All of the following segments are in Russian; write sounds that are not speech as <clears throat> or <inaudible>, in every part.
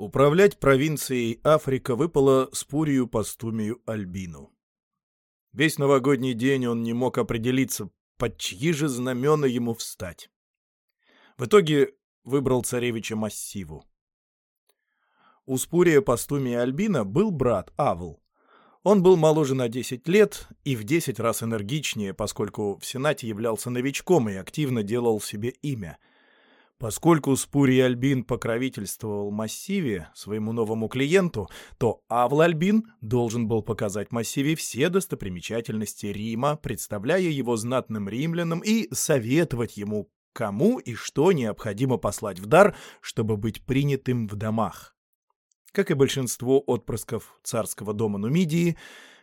Управлять провинцией Африка выпало Спурию Пастумию Альбину. Весь новогодний день он не мог определиться, под чьи же знамена ему встать. В итоге выбрал царевича Массиву. У Спурия Пастумия Альбина был брат Авл. Он был моложе на 10 лет и в 10 раз энергичнее, поскольку в Сенате являлся новичком и активно делал себе имя — Поскольку Спурий Альбин покровительствовал Массиве, своему новому клиенту, то Авл Альбин должен был показать Массиве все достопримечательности Рима, представляя его знатным римлянам и советовать ему, кому и что необходимо послать в дар, чтобы быть принятым в домах. Как и большинство отпрысков царского дома Нумидии,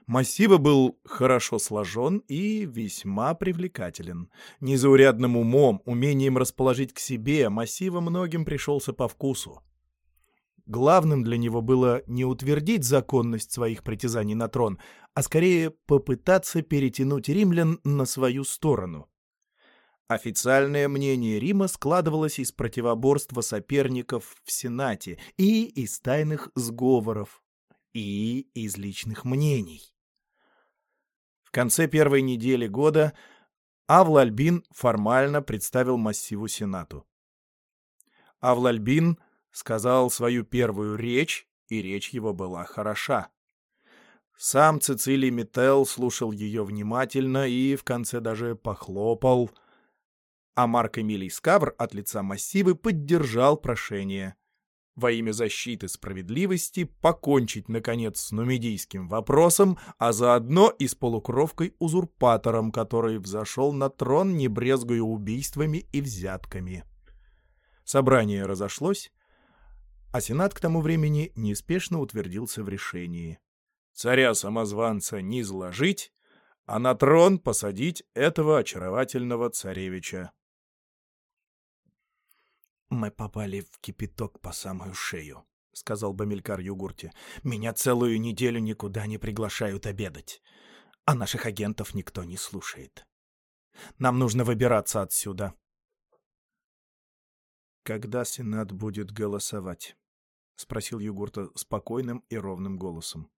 Массива был хорошо сложен и весьма привлекателен. Незаурядным умом, умением расположить к себе, Массива многим пришелся по вкусу. Главным для него было не утвердить законность своих притязаний на трон, а скорее попытаться перетянуть римлян на свою сторону. Официальное мнение Рима складывалось из противоборства соперников в Сенате и из тайных сговоров, и из личных мнений. В конце первой недели года Авлальбин формально представил массиву Сенату. Авлальбин сказал свою первую речь, и речь его была хороша. Сам Цицилий Метел слушал ее внимательно и в конце даже похлопал. А Марк Эмилий Скавр от лица массивы поддержал прошение во имя защиты справедливости покончить, наконец, с нумидийским вопросом, а заодно и с полукровкой-узурпатором, который взошел на трон, не брезгуя убийствами и взятками. Собрание разошлось, а Сенат к тому времени неспешно утвердился в решении. Царя-самозванца не изложить, а на трон посадить этого очаровательного царевича. «Мы попали в кипяток по самую шею», — сказал Бамилькар Югурте. «Меня целую неделю никуда не приглашают обедать, а наших агентов никто не слушает. Нам нужно выбираться отсюда». «Когда Сенат будет голосовать?» — спросил Югурта спокойным и ровным голосом.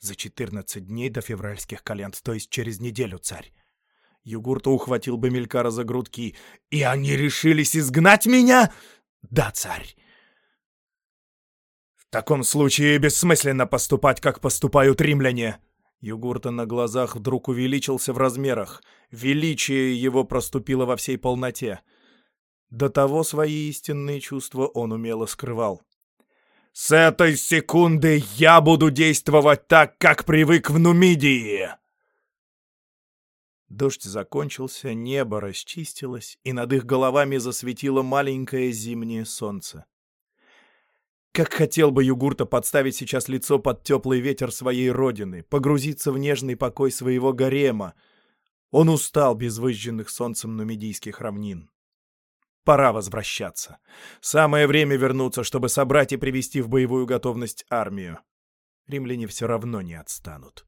«За четырнадцать дней до февральских календ, то есть через неделю, царь». Югурта ухватил Бамилькара за грудки. «И они решились изгнать меня?» «Да, царь». «В таком случае бессмысленно поступать, как поступают римляне». Югурта на глазах вдруг увеличился в размерах. Величие его проступило во всей полноте. До того свои истинные чувства он умело скрывал. «С этой секунды я буду действовать так, как привык в Нумидии!» Дождь закончился, небо расчистилось, и над их головами засветило маленькое зимнее солнце. Как хотел бы Югурта подставить сейчас лицо под теплый ветер своей родины, погрузиться в нежный покой своего гарема. Он устал без выжженных солнцем нумидийских равнин. Пора возвращаться. Самое время вернуться, чтобы собрать и привести в боевую готовность армию. Римляне все равно не отстанут.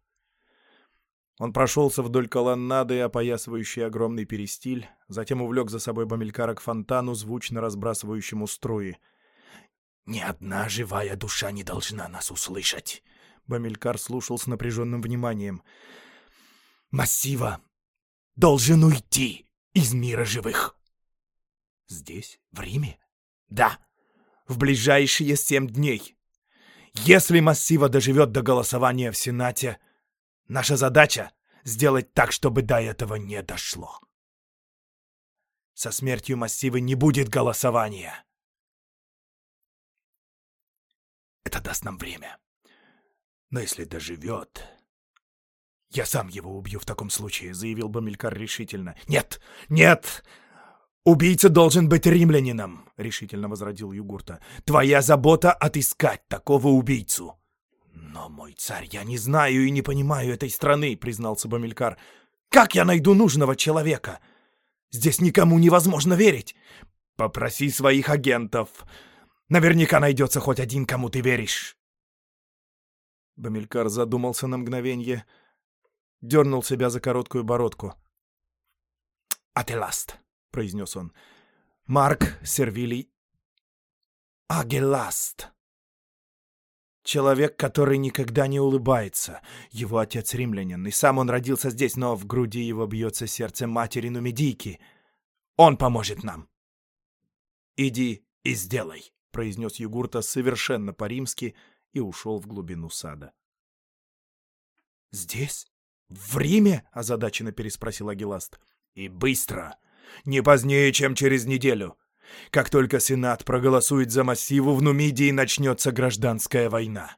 Он прошелся вдоль колоннады, опоясывающей огромный перистиль, затем увлек за собой Бамилькара к фонтану, звучно разбрасывающему струи. «Ни одна живая душа не должна нас услышать!» Бамилькар слушал с напряженным вниманием. «Массива должен уйти из мира живых!» «Здесь? В Риме?» «Да, в ближайшие семь дней. Если Массива доживет до голосования в Сенате...» Наша задача — сделать так, чтобы до этого не дошло. Со смертью массива не будет голосования. Это даст нам время. Но если доживет... Я сам его убью в таком случае, — заявил Бамилькар решительно. Нет, нет! Убийца должен быть римлянином, — решительно возродил Югурта. Твоя забота — отыскать такого убийцу. «Но, мой царь, я не знаю и не понимаю этой страны», — признался Бамилькар. «Как я найду нужного человека? Здесь никому невозможно верить. Попроси своих агентов. Наверняка найдется хоть один, кому ты веришь». Бамилькар задумался на мгновенье, дернул себя за короткую бородку. «Ателаст», — произнес он. «Марк Сервилий Агеласт». Человек, который никогда не улыбается. Его отец римлянин, и сам он родился здесь, но в груди его бьется сердце матери Нумидийки. Он поможет нам. «Иди и сделай», — произнес Югурта совершенно по-римски и ушел в глубину сада. «Здесь? В Риме?» — озадаченно переспросил Агиласт. «И быстро! Не позднее, чем через неделю. Как только Сенат проголосует за массиву, в Нумидии начнется гражданская война.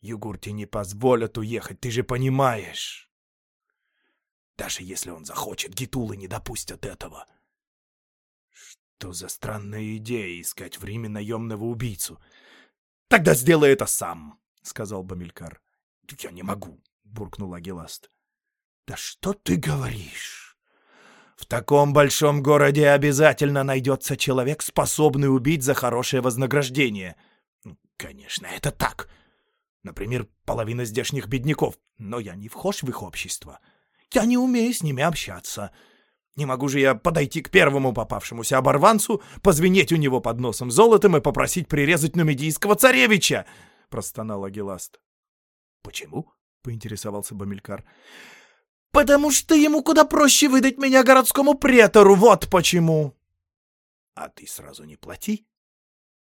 Югурте не позволят уехать, ты же понимаешь. Даже если он захочет, гитулы не допустят этого. Что за странная идея искать в Риме наемного убийцу? Тогда сделай это сам, — сказал Бамилькар. — Я не могу, — буркнул Агиласт. — Да что ты говоришь? В таком большом городе обязательно найдется человек, способный убить за хорошее вознаграждение. Ну, конечно, это так. Например, половина здешних бедняков. Но я не вхож в их общество. Я не умею с ними общаться. Не могу же я подойти к первому попавшемуся оборванцу, позвенеть у него под носом золотом и попросить прирезать нумидийского царевича!» — простонал Агиласт. «Почему?» — поинтересовался Бамилькар. Потому что ему куда проще выдать меня городскому претору, вот почему. А ты сразу не плати.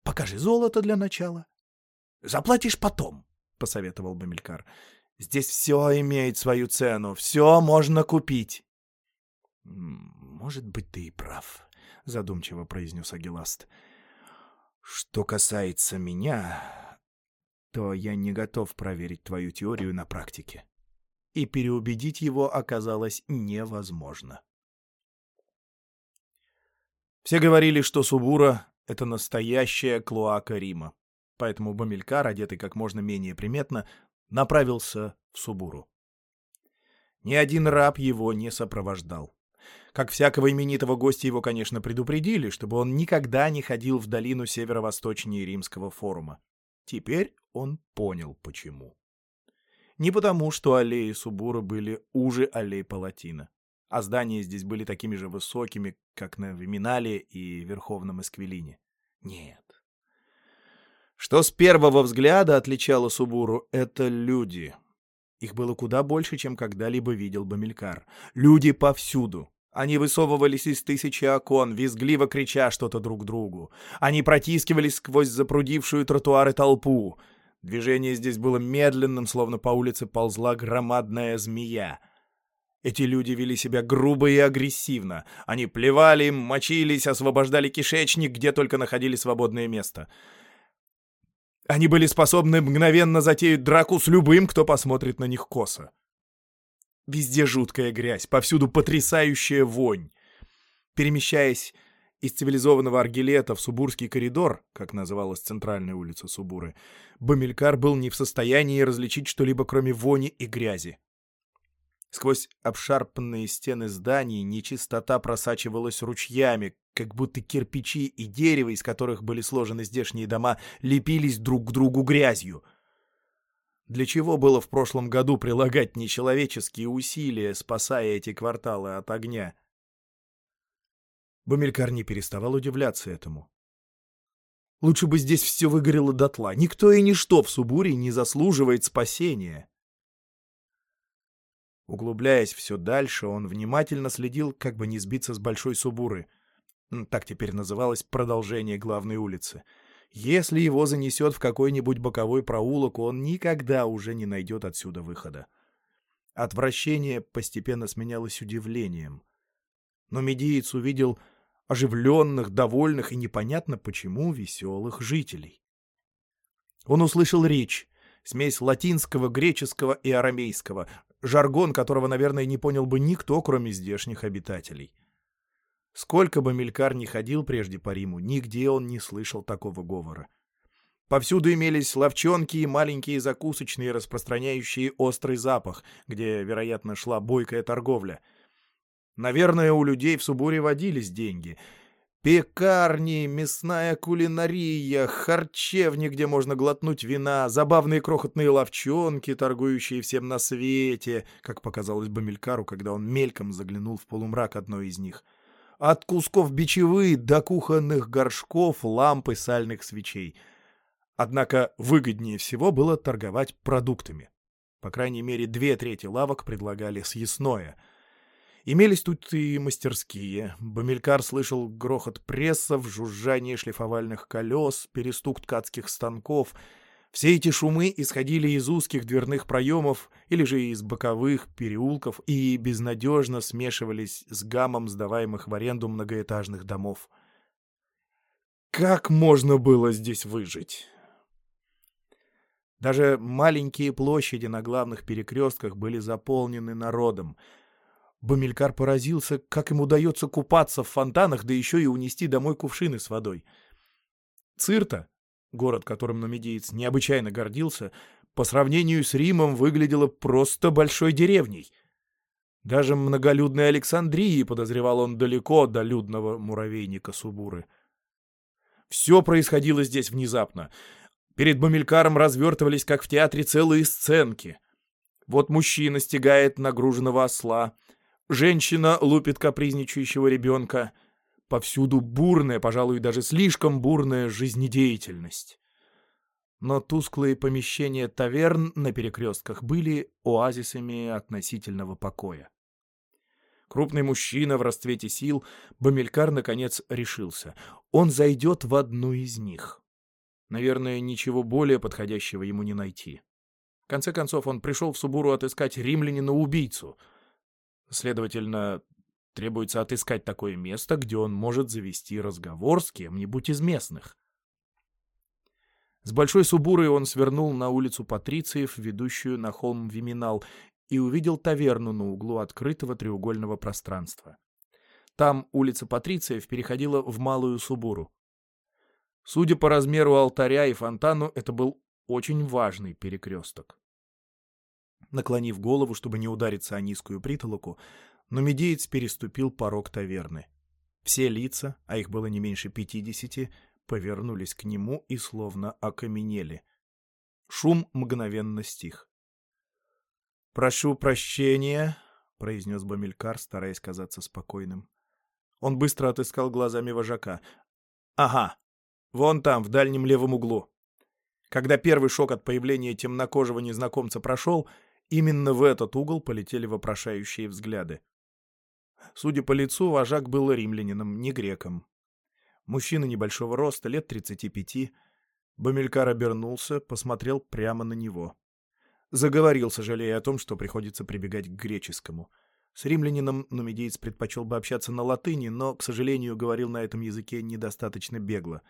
Покажи золото для начала. Заплатишь потом, — посоветовал Бамилькар. Здесь все имеет свою цену, все можно купить. Может быть, ты и прав, — задумчиво произнес Агиласт. Что касается меня, то я не готов проверить твою теорию на практике и переубедить его оказалось невозможно. Все говорили, что Субура — это настоящая клоака Рима, поэтому Бамилькар, одетый как можно менее приметно, направился в Субуру. Ни один раб его не сопровождал. Как всякого именитого гостя его, конечно, предупредили, чтобы он никогда не ходил в долину северо-восточнее Римского форума. Теперь он понял, почему не потому, что аллеи Субура были уже аллей Палатина, а здания здесь были такими же высокими, как на Виминале и Верховном Эсквилине. Нет. Что с первого взгляда отличало Субуру — это люди. Их было куда больше, чем когда-либо видел Бамилькар. Люди повсюду. Они высовывались из тысячи окон, визгливо крича что-то друг другу. Они протискивались сквозь запрудившую тротуары толпу — Движение здесь было медленным, словно по улице ползла громадная змея. Эти люди вели себя грубо и агрессивно. Они плевали, мочились, освобождали кишечник, где только находили свободное место. Они были способны мгновенно затеять драку с любым, кто посмотрит на них косо. Везде жуткая грязь, повсюду потрясающая вонь. Перемещаясь из цивилизованного Аргилета в Субурский коридор, как называлась центральная улица Субуры, Бамилькар был не в состоянии различить что-либо, кроме вони и грязи. Сквозь обшарпанные стены зданий нечистота просачивалась ручьями, как будто кирпичи и дерево, из которых были сложены здешние дома, лепились друг к другу грязью. Для чего было в прошлом году прилагать нечеловеческие усилия, спасая эти кварталы от огня? — Бамилькар не переставал удивляться этому. Лучше бы здесь все выгорело дотла. Никто и ничто в Субуре не заслуживает спасения. Углубляясь все дальше, он внимательно следил, как бы не сбиться с Большой Субуры. Так теперь называлось продолжение главной улицы. Если его занесет в какой-нибудь боковой проулок, он никогда уже не найдет отсюда выхода. Отвращение постепенно сменялось удивлением. Но медиец увидел оживленных, довольных и непонятно почему веселых жителей. Он услышал речь, смесь латинского, греческого и арамейского, жаргон которого, наверное, не понял бы никто, кроме здешних обитателей. Сколько бы Мелькар ни ходил прежде по Риму, нигде он не слышал такого говора. Повсюду имелись ловчонки и маленькие закусочные, распространяющие острый запах, где, вероятно, шла бойкая торговля — Наверное, у людей в Субуре водились деньги. Пекарни, мясная кулинария, харчевни, где можно глотнуть вина, забавные крохотные ловчонки, торгующие всем на свете, как показалось Бамилькару, когда он мельком заглянул в полумрак одной из них. От кусков бичевы до кухонных горшков, ламп и сальных свечей. Однако выгоднее всего было торговать продуктами. По крайней мере, две трети лавок предлагали съестное. Имелись тут и мастерские. Бамилькар слышал грохот прессов, жужжание шлифовальных колес, перестук ткацких станков — все эти шумы исходили из узких дверных проемов или же из боковых переулков и безнадежно смешивались с гамом сдаваемых в аренду многоэтажных домов. Как можно было здесь выжить? Даже маленькие площади на главных перекрестках были заполнены народом. Бамилькар поразился, как им удается купаться в фонтанах, да еще и унести домой кувшины с водой. Цирта, город, которым Нумидиец необычайно гордился, по сравнению с Римом выглядела просто большой деревней. Даже многолюдной Александрии подозревал он далеко до людного муравейника Субуры. Все происходило здесь внезапно. Перед Бамилькаром развертывались, как в театре, целые сценки. Вот мужчина стегает нагруженного осла, женщина лупит капризничающего ребенка — Повсюду бурная, пожалуй, даже слишком бурная жизнедеятельность. Но тусклые помещения таверн на перекрестках были оазисами относительного покоя. Крупный мужчина в расцвете сил, Бамилькар, наконец, решился. Он зайдет в одну из них. Наверное, ничего более подходящего ему не найти. В конце концов, он пришел в Субуру отыскать римлянина-убийцу. Следовательно, Требуется отыскать такое место, где он может завести разговор с кем-нибудь из местных. С Большой Субурой он свернул на улицу Патрициев, ведущую на холм Виминал, и увидел таверну на углу открытого треугольного пространства. Там улица Патрициев переходила в Малую Субуру. Судя по размеру алтаря и фонтану, это был очень важный перекресток. Наклонив голову, чтобы не удариться о низкую притолоку, но медеец переступил порог таверны. Все лица, а их было не меньше пятидесяти, повернулись к нему и словно окаменели. Шум мгновенно стих. «Прошу прощения», — произнес Бамилькар, стараясь казаться спокойным. Он быстро отыскал глазами вожака. «Ага, вон там, в дальнем левом углу». Когда первый шок от появления темнокожего незнакомца прошел, именно в этот угол полетели вопрошающие взгляды. Судя по лицу, вожак был римлянином, не греком. Мужчина небольшого роста, лет 35. Бамилькар обернулся, посмотрел прямо на него. Заговорил, сожалея о том, что приходится прибегать к греческому. С римлянином нумидиец предпочел бы общаться на латыни, но, к сожалению, говорил на этом языке недостаточно бегло.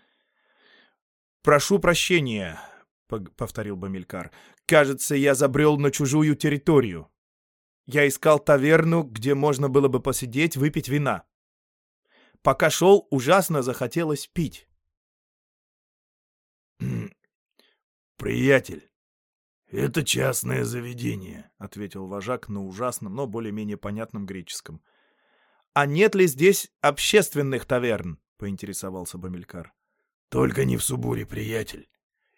«Прошу прощения», — повторил Бамилькар. «Кажется, я забрел на чужую территорию». Я искал таверну, где можно было бы посидеть, выпить вина. Пока шел, ужасно захотелось пить. <clears throat> «Приятель, это частное заведение», — ответил вожак на ужасном, но более-менее понятном греческом. «А нет ли здесь общественных таверн?» — поинтересовался Бамилькар. «Только не в Субуре, приятель.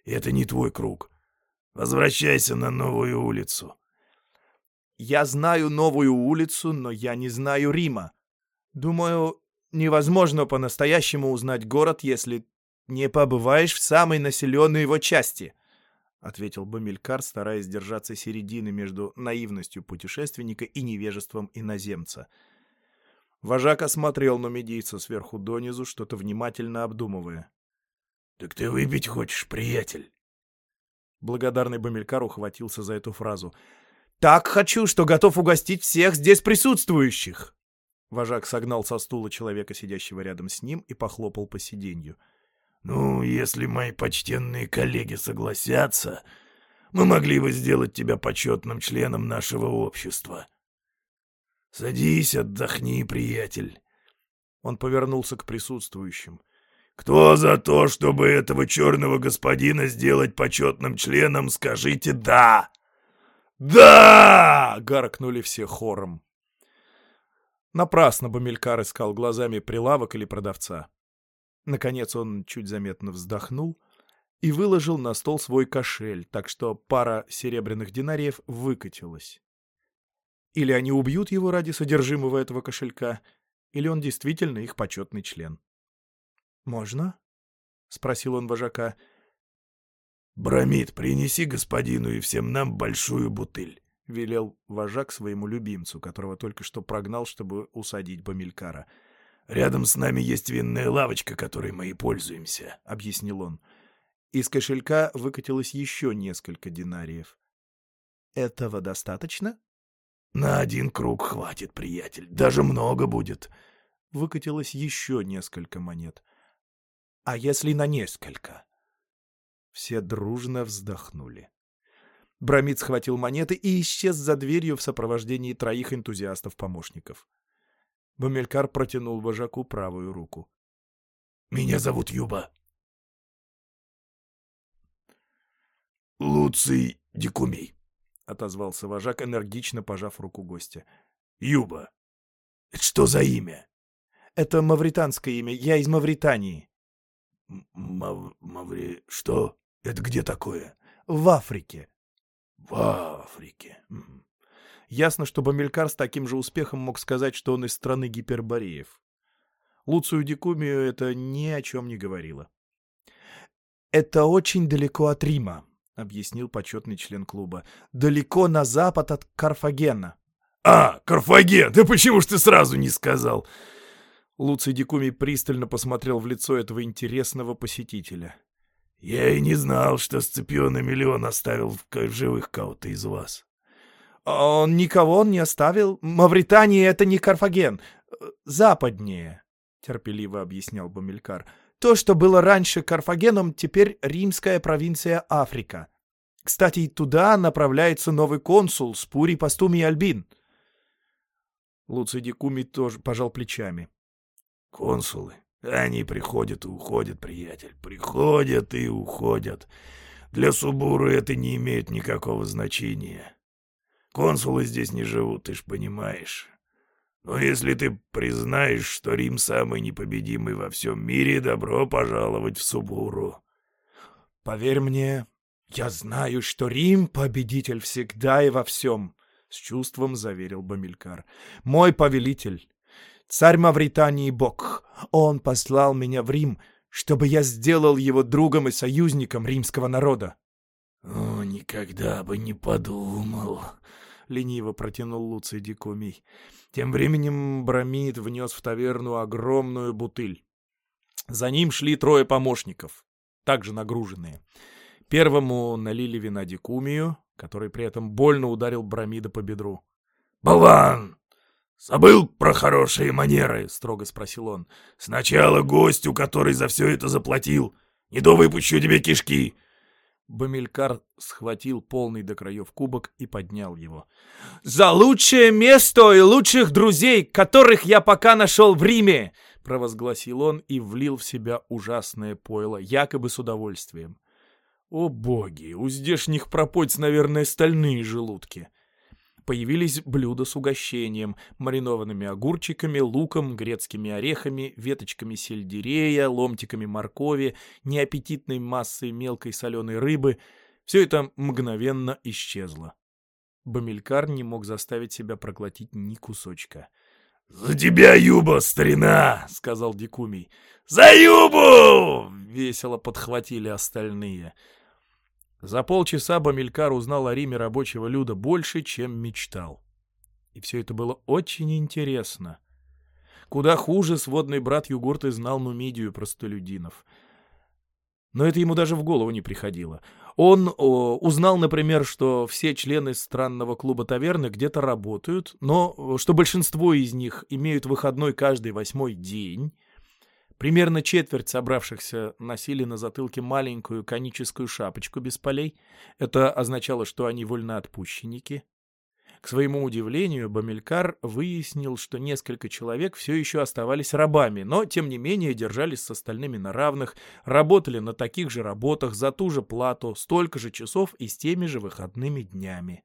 Это не твой круг. Возвращайся на новую улицу. Я знаю новую улицу, но я не знаю Рима. Думаю, невозможно по-настоящему узнать город, если не побываешь в самой населенной его части», — ответил Бамилькар, стараясь держаться середины между наивностью путешественника и невежеством иноземца. Вожак осмотрел нумидийца сверху донизу, что-то внимательно обдумывая. «Так ты выпить хочешь, приятель?» Благодарный Бамилькар ухватился за эту фразу — так хочу, что готов угостить всех здесь присутствующих!» Вожак согнал со стула человека, сидящего рядом с ним, и похлопал по сиденью. «Ну, если мои почтенные коллеги согласятся, мы могли бы сделать тебя почетным членом нашего общества. Садись, отдохни, приятель». Он повернулся к присутствующим. «Кто за то, чтобы этого черного господина сделать почетным членом, скажите «да». «Да!» — гаркнули все хором. Напрасно Бамилькар искал глазами прилавок или продавца. Наконец он чуть заметно вздохнул и выложил на стол свой кошель, так что пара серебряных динариев выкатилась. Или они убьют его ради содержимого этого кошелька, или он действительно их почетный член. «Можно?» — спросил он вожака. «Брамид, принеси господину и всем нам большую бутыль», — велел вожак своему любимцу, которого только что прогнал, чтобы усадить Бамилькара. «Рядом с нами есть винная лавочка, которой мы и пользуемся», — объяснил он. Из кошелька выкатилось еще несколько динариев. «Этого достаточно?» «На один круг хватит, приятель. Даже много будет». Выкатилось еще несколько монет. «А если на несколько?» Все дружно вздохнули. Брамид схватил монеты и исчез за дверью в сопровождении троих энтузиастов-помощников. Бамелькар протянул вожаку правую руку. — Меня зовут Юба. — Луций Дикумей, — отозвался вожак, энергично пожав руку гостя. — Юба. Что за имя? — Это мавританское имя. Я из Мавритании. — Мав... Маври... Что? Это где такое? В Африке. В Африке. Ясно, что Бамилькар с таким же успехом мог сказать, что он из страны гипербореев. Луцию Дикумию это ни о чем не говорило. «Это очень далеко от Рима», — объяснил почетный член клуба. «Далеко на запад от Карфагена». «А, Карфаген! Да почему ж ты сразу не сказал?» Луций Дикумий пристально посмотрел в лицо этого интересного посетителя. Я и не знал, что Сципион Эмиллион оставил в живых кого-то из вас. Он никого не оставил. Мавритания — это не Карфаген. Западнее, — терпеливо объяснял Бамилькар. То, что было раньше Карфагеном, теперь римская провинция Африка. Кстати, туда направляется новый консул Спурий Пастумий Альбин. Луций Дикуми тоже пожал плечами. Консулы? Они приходят и уходят, приятель, приходят и уходят. Для Субуры это не имеет никакого значения. Консулы здесь не живут, ты ж понимаешь. Но если ты признаешь, что Рим самый непобедимый во всем мире, добро пожаловать в Субуру. Поверь мне, я знаю, что Рим победитель всегда и во всем, — с чувством заверил Бамилькар. Мой повелитель, царь Мавритании Бог. Он послал меня в Рим, чтобы я сделал его другом и союзником римского народа. — О, никогда бы не подумал, — лениво протянул Луций Дикумий. Тем временем Брамид внес в таверну огромную бутыль. За ним шли трое помощников, также нагруженные. Первому налили вина Дикумию, который при этом больно ударил Брамида по бедру. «Болван! «Забыл про хорошие манеры?» — строго спросил он. «Сначала гостю, который за все это заплатил. Не то выпущу тебе кишки». Бамилькар схватил полный до краев кубок и поднял его. «За лучшее место и лучших друзей, которых я пока нашел в Риме!» — провозгласил он и влил в себя ужасное пойло, якобы с удовольствием. «О боги! У здешних пропойц, наверное, стальные желудки!» Появились блюда с угощением, маринованными огурчиками, луком, грецкими орехами, веточками сельдерея, ломтиками моркови, неаппетитной массой мелкой соленой рыбы. Все это мгновенно исчезло. Бамилькар не мог заставить себя проглотить ни кусочка. «За тебя, Юба, старина!» — сказал Дикумий. «За Юбу!» — весело подхватили остальные. За полчаса Бамилькар узнал о Риме рабочего люда больше, чем мечтал. И все это было очень интересно. Куда хуже сводный брат Югурты знал Нумидию простолюдинов. Но это ему даже в голову не приходило. Он о, узнал, например, что все члены странного клуба таверны где-то работают, но что большинство из них имеют выходной каждый восьмой день, Примерно четверть собравшихся носили на затылке маленькую коническую шапочку без полей. Это означало, что они вольноотпущенники. К своему удивлению, Бамилькар выяснил, что несколько человек все еще оставались рабами, но, тем не менее, держались с остальными на равных, работали на таких же работах за ту же плату, столько же часов и с теми же выходными днями.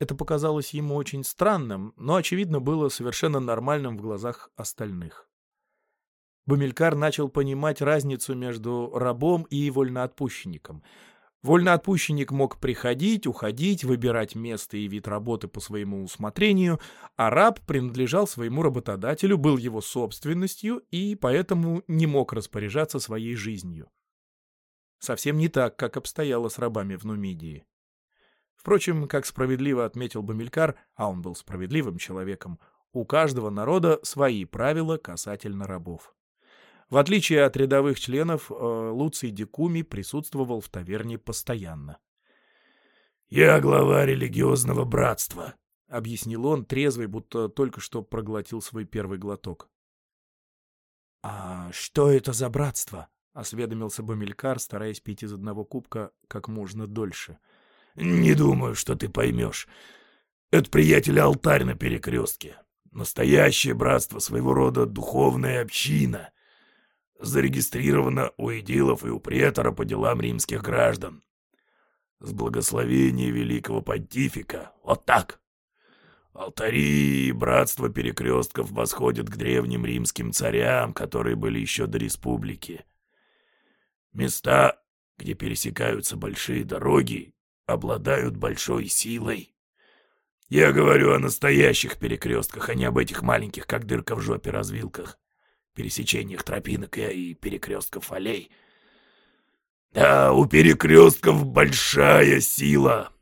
Это показалось ему очень странным, но, очевидно, было совершенно нормальным в глазах остальных. Бумелькар начал понимать разницу между рабом и вольноотпущенником. Вольноотпущенник мог приходить, уходить, выбирать место и вид работы по своему усмотрению, а раб принадлежал своему работодателю, был его собственностью и поэтому не мог распоряжаться своей жизнью. Совсем не так, как обстояло с рабами в Нумидии. Впрочем, как справедливо отметил Бамилькар, а он был справедливым человеком, у каждого народа свои правила касательно рабов. В отличие от рядовых членов, э, Луций Дикуми присутствовал в таверне постоянно. «Я глава религиозного братства», — объяснил он, трезвый, будто только что проглотил свой первый глоток. «А что это за братство?» — осведомился Бамилькар, стараясь пить из одного кубка как можно дольше. «Не думаю, что ты поймешь. Это, приятель, алтарь на перекрестке. Настоящее братство, своего рода духовная община. Зарегистрировано у идилов и у претора по делам римских граждан. С благословения великого понтифика. Вот так. Алтари и братство перекрестков восходят к древним римским царям, которые были еще до республики. Места, где пересекаются большие дороги, обладают большой силой. Я говорю о настоящих перекрестках, а не об этих маленьких, как дырка в жопе, развилках, пересечениях тропинок и перекрестков аллей. Да, у перекрестков большая сила.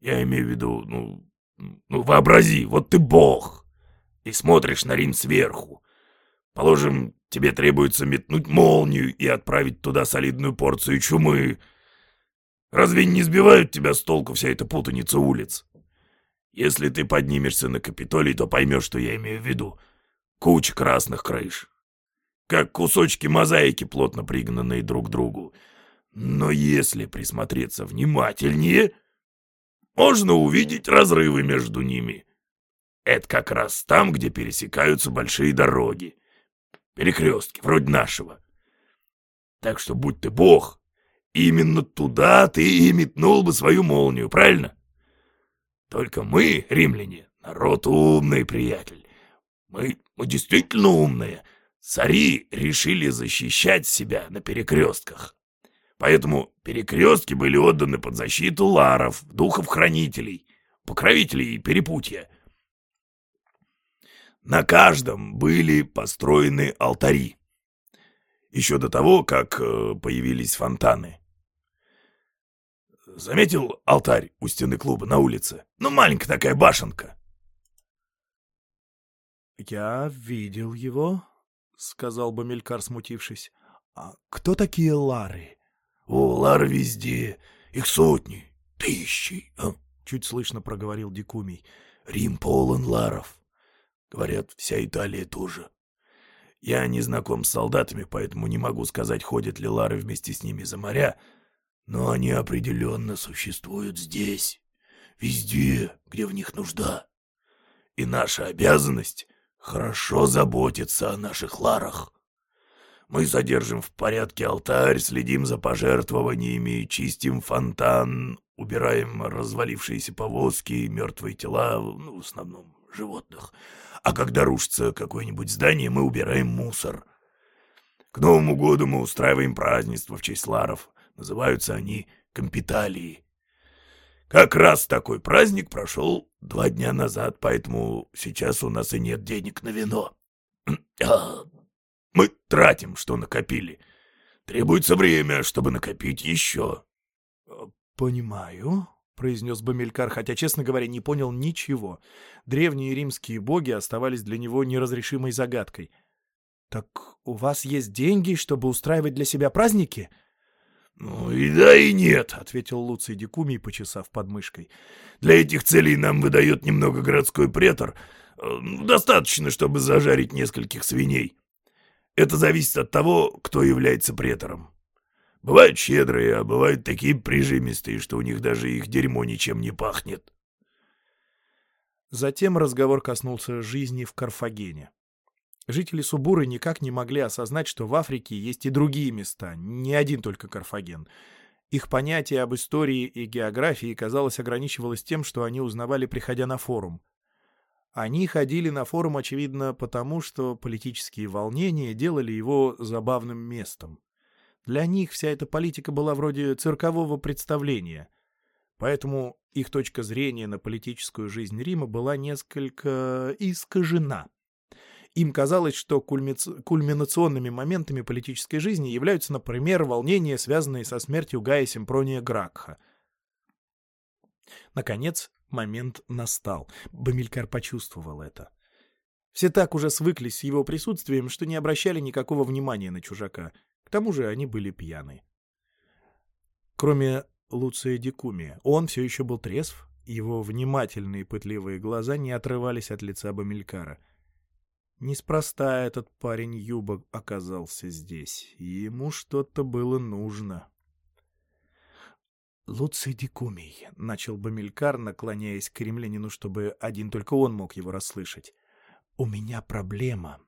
Я имею в виду, ну, ну вообрази, вот ты бог, и смотришь на Рим сверху. Положим, тебе требуется метнуть молнию и отправить туда солидную порцию чумы — Разве не сбивают тебя с толку вся эта путаница улиц? Если ты поднимешься на Капитолий, то поймешь, что я имею в виду. Куча красных крыш. Как кусочки мозаики, плотно пригнанные друг к другу. Но если присмотреться внимательнее, можно увидеть разрывы между ними. Это как раз там, где пересекаются большие дороги. Перекрестки, вроде нашего. Так что будь ты бог, Именно туда ты и метнул бы свою молнию, правильно? Только мы, римляне, народ умный, приятель. Мы, мы действительно умные. Цари решили защищать себя на перекрестках. Поэтому перекрестки были отданы под защиту ларов, духов-хранителей, покровителей и перепутья. На каждом были построены алтари. Еще до того, как э, появились фонтаны. Заметил алтарь у стены клуба на улице? Ну, маленькая такая башенка. «Я видел его», — сказал Бамилькар, смутившись. «А кто такие Лары?» «О, Лары везде. Их сотни, тысячи», а? — чуть слышно проговорил Дикумий. «Рим полон Ларов. Говорят, вся Италия тоже. Я не знаком с солдатами, поэтому не могу сказать, ходят ли Лары вместе с ними за моря, но они определенно существуют здесь, везде, где в них нужда. И наша обязанность — хорошо заботиться о наших ларах. Мы содержим в порядке алтарь, следим за пожертвованиями, чистим фонтан, убираем развалившиеся повозки и мертвые тела, ну, в основном животных. А когда рушится какое-нибудь здание, мы убираем мусор. К Новому году мы устраиваем празднество в честь ларов. Называются они компиталии. Как раз такой праздник прошел два дня назад, поэтому сейчас у нас и нет денег на вино. А, мы тратим, что накопили. Требуется время, чтобы накопить еще. — Понимаю, — произнес Бамилькар, хотя, честно говоря, не понял ничего. Древние римские боги оставались для него неразрешимой загадкой. — Так у вас есть деньги, чтобы устраивать для себя праздники? — «Ну и да, и нет», — ответил Луций Дикумий, почесав подмышкой. «Для этих целей нам выдает немного городской претор. Э, достаточно, чтобы зажарить нескольких свиней. Это зависит от того, кто является претором. Бывают щедрые, а бывают такие прижимистые, что у них даже их дерьмо ничем не пахнет». Затем разговор коснулся жизни в Карфагене. Жители Субуры никак не могли осознать, что в Африке есть и другие места, не один только Карфаген. Их понятие об истории и географии, казалось, ограничивалось тем, что они узнавали, приходя на форум. Они ходили на форум, очевидно, потому что политические волнения делали его забавным местом. Для них вся эта политика была вроде циркового представления. Поэтому их точка зрения на политическую жизнь Рима была несколько искажена. Им казалось, что кульминационными моментами политической жизни являются, например, волнения, связанные со смертью Гая Симпрония Гракха. Наконец, момент настал. Бамилькар почувствовал это. Все так уже свыклись с его присутствием, что не обращали никакого внимания на чужака. К тому же они были пьяны. Кроме Луция Дикуми, он все еще был трезв, его внимательные пытливые глаза не отрывались от лица Бамилькара — Неспроста этот парень Юба оказался здесь. Ему что-то было нужно. «Луций Дикумий», — начал Бамилькар, наклоняясь к римлянину, чтобы один только он мог его расслышать. «У меня проблема,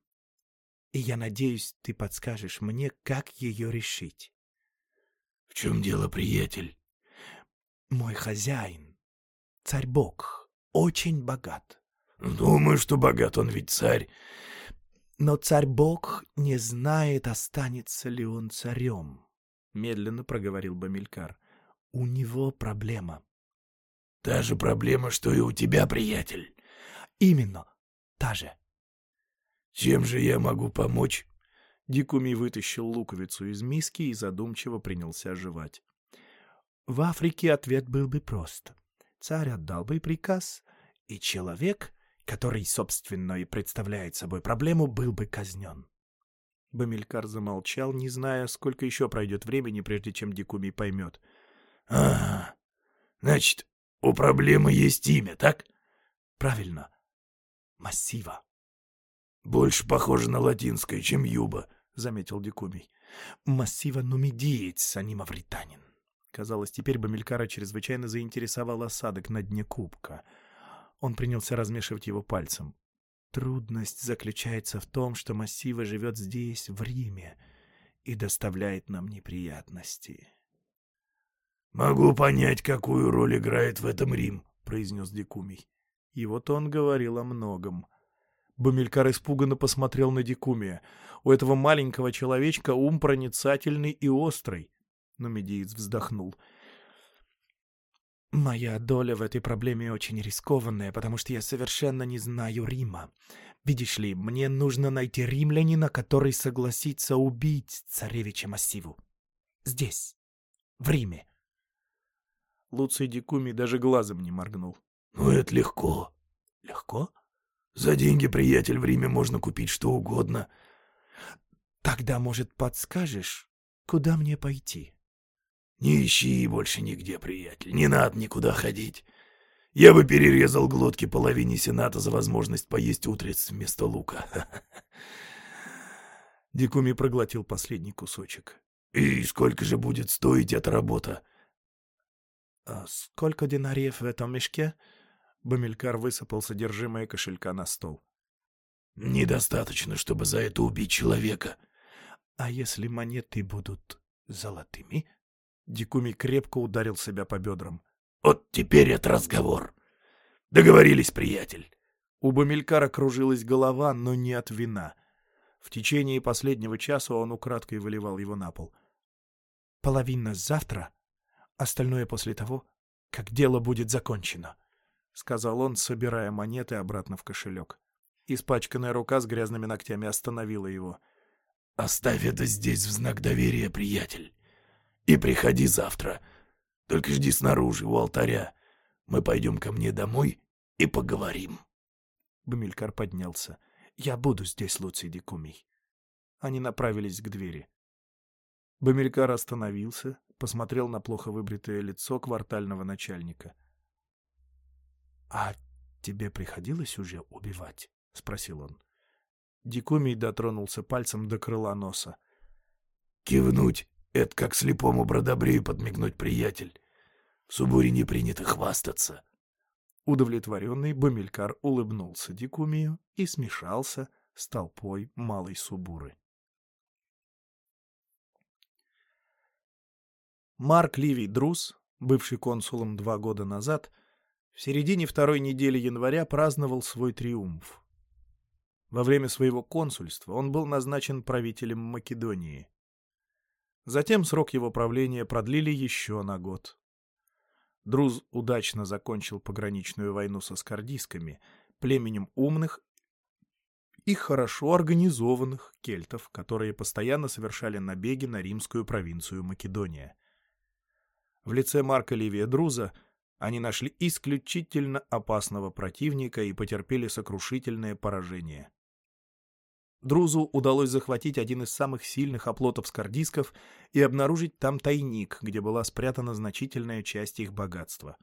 и я надеюсь, ты подскажешь мне, как ее решить». «В чем дело, приятель?» «Мой хозяин, царь-бог, очень богат. Думаю, что богат он ведь царь. Но царь-бог не знает, останется ли он царем, — медленно проговорил Бамилькар. У него проблема. Та же проблема, что и у тебя, приятель. Именно, та же. Чем же я могу помочь? Дикуми вытащил луковицу из миски и задумчиво принялся жевать. В Африке ответ был бы прост. Царь отдал бы приказ, и человек который, собственно, и представляет собой проблему, был бы казнен. Бамилькар замолчал, не зная, сколько еще пройдет времени, прежде чем Дикуми поймет. — А, значит, у проблемы есть имя, так? — Правильно. Массива. — Больше похоже на латинское, чем юба, — заметил Дикумий. — Массива нумидиец, а не мавританин. Казалось, теперь Бамилькара чрезвычайно заинтересовал осадок на дне кубка — он принялся размешивать его пальцем. Трудность заключается в том, что Массива живет здесь, в Риме, и доставляет нам неприятности. «Могу понять, какую роль играет в этом Рим», — произнес Дикумий. И вот он говорил о многом. Бумелькар испуганно посмотрел на Дикумия. У этого маленького человечка ум проницательный и острый. Но медиец вздохнул — Моя доля в этой проблеме очень рискованная, потому что я совершенно не знаю Рима. Видишь ли, мне нужно найти римлянина, который согласится убить царевича Массиву. Здесь, в Риме. Луций Дикуми даже глазом не моргнул. «Ну, это легко». «Легко?» «За деньги, приятель, в Риме можно купить что угодно». «Тогда, может, подскажешь, куда мне пойти?» Не ищи больше нигде, приятель, не надо никуда ходить. Я бы перерезал глотки половине Сената за возможность поесть утриц вместо лука. <laughs> Дикуми проглотил последний кусочек. И сколько же будет стоить эта работа? А сколько динариев в этом мешке? Бамилькар высыпал содержимое кошелька на стол. Недостаточно, чтобы за это убить человека. А если монеты будут золотыми? Дикуми крепко ударил себя по бедрам. «Вот теперь это разговор. Договорились, приятель». У Бамилькара кружилась голова, но не от вина. В течение последнего часа он украдкой выливал его на пол. «Половина завтра, остальное после того, как дело будет закончено», — сказал он, собирая монеты обратно в кошелек. Испачканная рука с грязными ногтями остановила его. «Оставь это здесь в знак доверия, приятель. И приходи завтра. Только жди снаружи, у алтаря. Мы пойдем ко мне домой и поговорим. Бамилькар поднялся. «Я буду здесь, Луций Дикумий». Они направились к двери. Бамилькар остановился, посмотрел на плохо выбритое лицо квартального начальника. «А тебе приходилось уже убивать?» — спросил он. Дикумий дотронулся пальцем до крыла носа. «Кивнуть это как слепому бродобрею подмигнуть приятель. В Субуре не принято хвастаться. Удовлетворенный Бамилькар улыбнулся Дикумию и смешался с толпой малой Субуры. Марк Ливий Друз, бывший консулом два года назад, в середине второй недели января праздновал свой триумф. Во время своего консульства он был назначен правителем Македонии. Затем срок его правления продлили еще на год. Друз удачно закончил пограничную войну со скордисками, племенем умных и хорошо организованных кельтов, которые постоянно совершали набеги на римскую провинцию Македония. В лице Марка Ливия Друза они нашли исключительно опасного противника и потерпели сокрушительное поражение. Друзу удалось захватить один из самых сильных оплотов скордисков и обнаружить там тайник, где была спрятана значительная часть их богатства.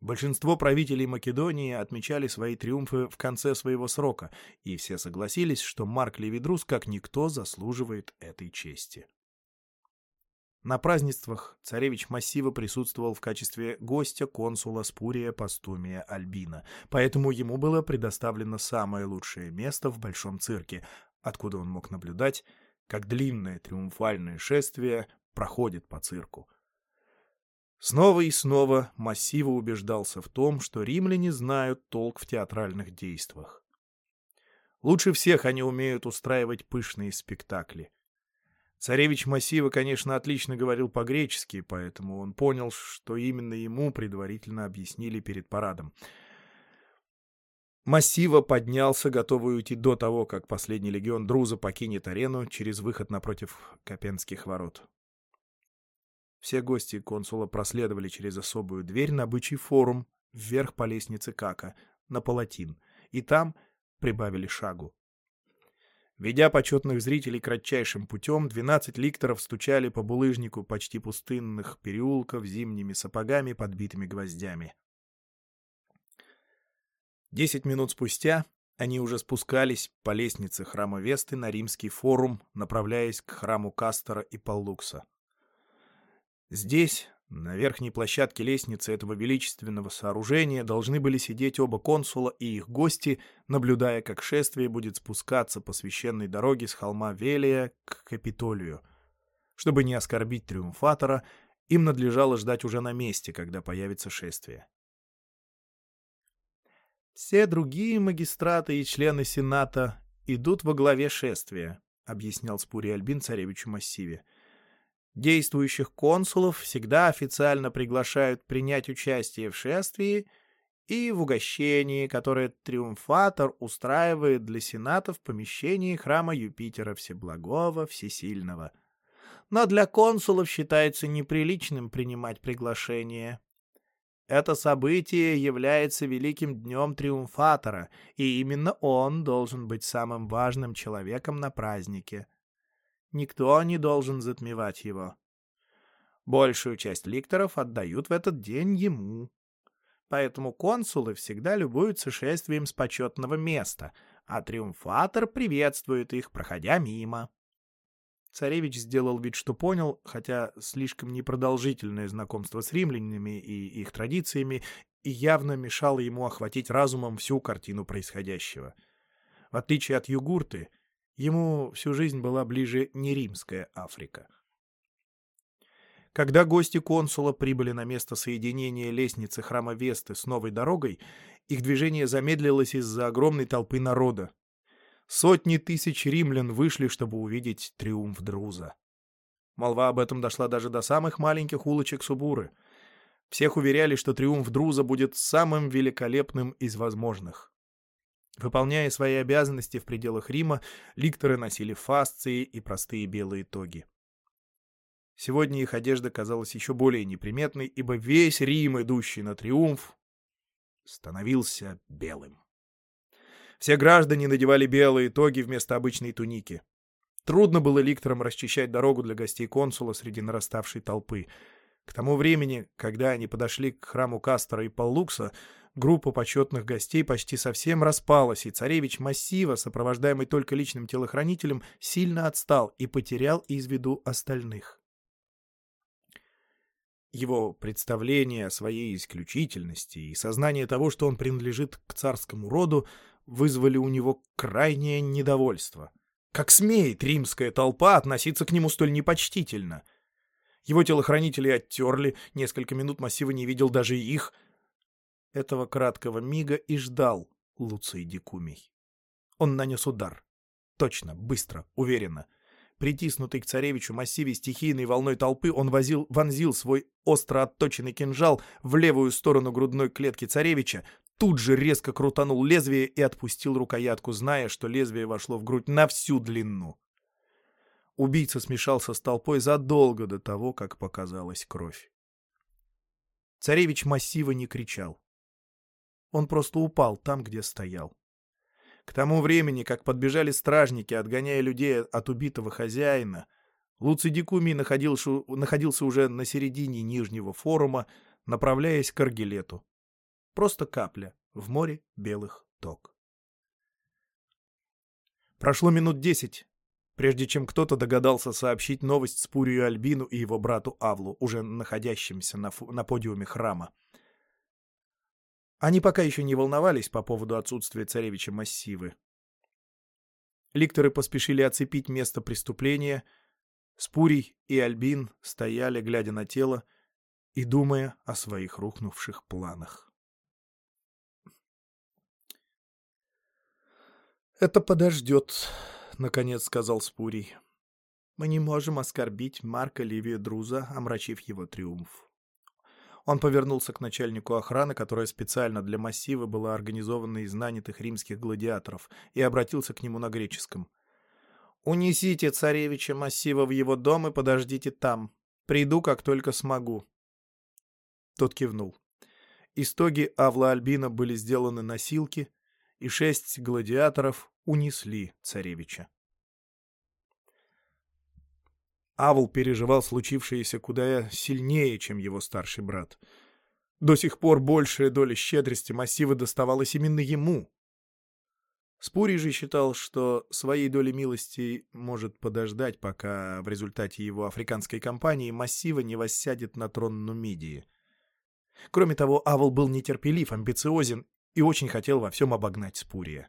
Большинство правителей Македонии отмечали свои триумфы в конце своего срока, и все согласились, что Марк Левидрус как никто заслуживает этой чести. На празднествах царевич массива присутствовал в качестве гостя консула Спурия Пастумия Альбина, поэтому ему было предоставлено самое лучшее место в Большом цирке, откуда он мог наблюдать, как длинное триумфальное шествие проходит по цирку. Снова и снова массива убеждался в том, что римляне знают толк в театральных действиях. Лучше всех они умеют устраивать пышные спектакли — Царевич Массива, конечно, отлично говорил по-гречески, поэтому он понял, что именно ему предварительно объяснили перед парадом. Массива поднялся, готовый уйти до того, как последний легион Друза покинет арену через выход напротив Копенских ворот. Все гости консула проследовали через особую дверь на бычий форум вверх по лестнице Кака, на Палатин, и там прибавили шагу. Ведя почетных зрителей кратчайшим путем, двенадцать ликторов стучали по булыжнику почти пустынных переулков зимними сапогами, подбитыми гвоздями. Десять минут спустя они уже спускались по лестнице храма Весты на римский форум, направляясь к храму Кастора и Паллукса. Здесь, на верхней площадке лестницы этого величественного сооружения должны были сидеть оба консула и их гости, наблюдая, как шествие будет спускаться по священной дороге с холма Велия к Капитолию. Чтобы не оскорбить триумфатора, им надлежало ждать уже на месте, когда появится шествие. «Все другие магистраты и члены Сената идут во главе шествия», — объяснял Спурий Альбин царевичу Массиве. — Действующих консулов всегда официально приглашают принять участие в шествии и в угощении, которое триумфатор устраивает для сената в помещении храма Юпитера Всеблагого Всесильного. Но для консулов считается неприличным принимать приглашение. Это событие является великим днем триумфатора, и именно он должен быть самым важным человеком на празднике. Никто не должен затмевать его. Большую часть ликторов отдают в этот день ему. Поэтому консулы всегда любуются шествием с почетного места, а триумфатор приветствует их, проходя мимо. Царевич сделал вид, что понял, хотя слишком непродолжительное знакомство с римлянами и их традициями явно мешало ему охватить разумом всю картину происходящего. В отличие от Югурты, Ему всю жизнь была ближе не римская Африка. Когда гости консула прибыли на место соединения лестницы храма Весты с новой дорогой, их движение замедлилось из-за огромной толпы народа. Сотни тысяч римлян вышли, чтобы увидеть триумф Друза. Молва об этом дошла даже до самых маленьких улочек Субуры. Всех уверяли, что триумф Друза будет самым великолепным из возможных. Выполняя свои обязанности в пределах Рима, ликторы носили фасции и простые белые тоги. Сегодня их одежда казалась еще более неприметной, ибо весь Рим, идущий на триумф, становился белым. Все граждане надевали белые тоги вместо обычной туники. Трудно было ликторам расчищать дорогу для гостей консула среди нараставшей толпы. К тому времени, когда они подошли к храму Кастора и Паллукса, Группа почетных гостей почти совсем распалась, и царевич массива, сопровождаемый только личным телохранителем, сильно отстал и потерял из виду остальных. Его представление о своей исключительности и сознание того, что он принадлежит к царскому роду, вызвали у него крайнее недовольство. Как смеет римская толпа относиться к нему столь непочтительно? Его телохранители оттерли, несколько минут массива не видел даже их — этого краткого мига и ждал Луций Дикумий. Он нанес удар. Точно, быстро, уверенно. Притиснутый к царевичу массиве стихийной волной толпы, он возил, вонзил свой остро отточенный кинжал в левую сторону грудной клетки царевича, тут же резко крутанул лезвие и отпустил рукоятку, зная, что лезвие вошло в грудь на всю длину. Убийца смешался с толпой задолго до того, как показалась кровь. Царевич массива не кричал. Он просто упал там, где стоял. К тому времени, как подбежали стражники, отгоняя людей от убитого хозяина, Луций Дикумий находился, находился уже на середине нижнего форума, направляясь к Аргилету. Просто капля в море белых ток. Прошло минут десять, прежде чем кто-то догадался сообщить новость Спурию Альбину и его брату Авлу, уже находящимся на, на подиуме храма. Они пока еще не волновались по поводу отсутствия царевича массивы. Ликторы поспешили оцепить место преступления. Спурий и Альбин стояли, глядя на тело и думая о своих рухнувших планах. «Это подождет», наконец сказал Спурий. Мы не можем оскорбить Марка Ливия Друза, омрачив его триумф. Он повернулся к начальнику охраны, которая специально для массива была организована из нанятых римских гладиаторов, и обратился к нему на греческом. «Унесите царевича массива в его дом и подождите там. Приду, как только смогу». Тот кивнул. Из тоги Авла Альбина были сделаны носилки, и шесть гладиаторов унесли царевича. Авл переживал случившееся куда сильнее, чем его старший брат. До сих пор большая доля щедрости массива доставалась именно ему. Спурий же считал, что своей доли милости может подождать, пока в результате его африканской кампании массива не воссядет на трон Нумидии. Кроме того, Авл был нетерпелив, амбициозен и очень хотел во всем обогнать Спурия.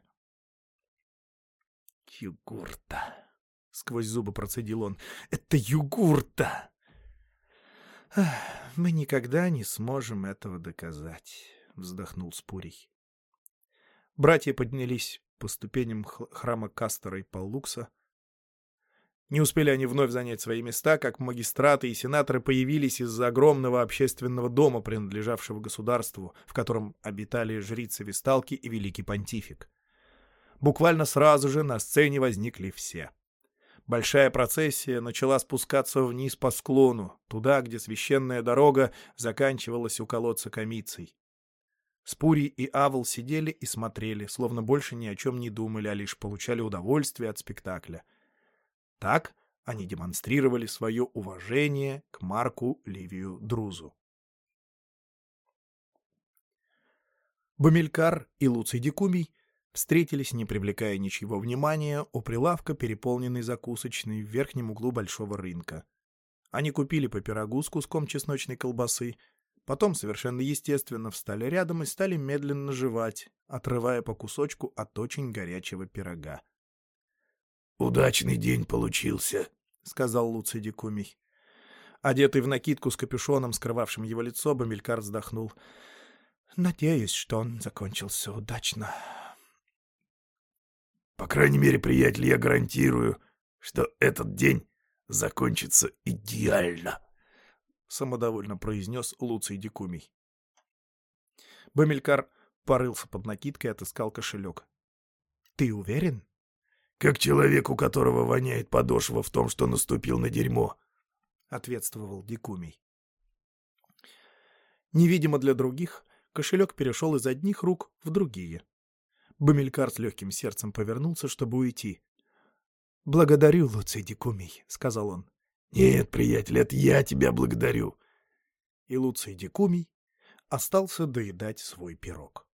«Югурта!» — сквозь зубы процедил он. «Это югурта!» «Мы никогда не сможем этого доказать», — вздохнул Спурий. Братья поднялись по ступеням храма Кастера и Паллукса. Не успели они вновь занять свои места, как магистраты и сенаторы появились из-за огромного общественного дома, принадлежавшего государству, в котором обитали жрицы-висталки и великий понтифик. Буквально сразу же на сцене возникли все. Большая процессия начала спускаться вниз по склону, туда, где священная дорога заканчивалась у колодца Комицей. Спурий и Авл сидели и смотрели, словно больше ни о чем не думали, а лишь получали удовольствие от спектакля. Так они демонстрировали свое уважение к Марку Ливию Друзу. Бамилькар и Луций Дикумий встретились, не привлекая ничего внимания, у прилавка, переполненной закусочной в верхнем углу большого рынка. Они купили по пирогу с куском чесночной колбасы, потом совершенно естественно встали рядом и стали медленно жевать, отрывая по кусочку от очень горячего пирога. «Удачный день получился», — сказал Луций Дикумий. Одетый в накидку с капюшоном, скрывавшим его лицо, Бамилькар вздохнул. «Надеюсь, что он закончился удачно». По крайней мере, приятель, я гарантирую, что этот день закончится идеально, — самодовольно произнес Луций Дикумий. Бамилькар порылся под накидкой и отыскал кошелек. — Ты уверен? — Как человек, у которого воняет подошва в том, что наступил на дерьмо, — ответствовал Дикумий. Невидимо для других, кошелек перешел из одних рук в другие. Бамилькар с легким сердцем повернулся, чтобы уйти. — Благодарю, Луций Дикумий, — сказал он. — Нет, приятель, это я тебя благодарю. И Луций Дикумий остался доедать свой пирог.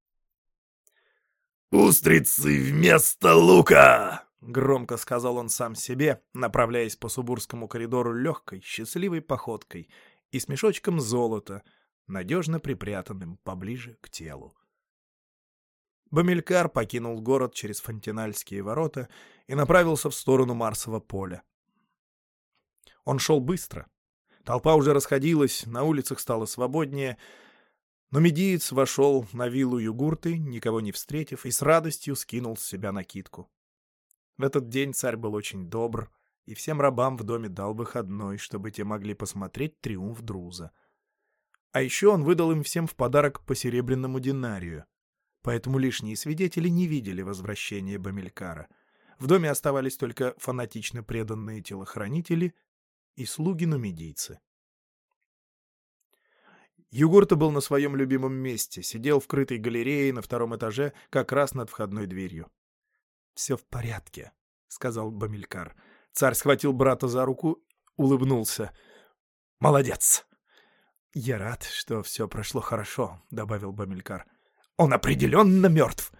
«Устрицы вместо лука!» — громко сказал он сам себе, направляясь по Субурскому коридору легкой, счастливой походкой и с мешочком золота, надежно припрятанным поближе к телу. Бамилькар покинул город через Фонтинальские ворота и направился в сторону Марсового поля. Он шел быстро. Толпа уже расходилась, на улицах стало свободнее, но медиец вошел на виллу Югурты, никого не встретив, и с радостью скинул с себя накидку. В этот день царь был очень добр, и всем рабам в доме дал выходной, чтобы те могли посмотреть триумф Друза. А еще он выдал им всем в подарок по серебряному динарию — поэтому лишние свидетели не видели возвращения Бамилькара. В доме оставались только фанатично преданные телохранители и слуги-нумидийцы. Югурта был на своем любимом месте, сидел в крытой галерее на втором этаже, как раз над входной дверью. «Все в порядке», — сказал Бамилькар. Царь схватил брата за руку, улыбнулся. «Молодец!» «Я рад, что все прошло хорошо», — добавил Бамилькар. «Он определенно мертв!»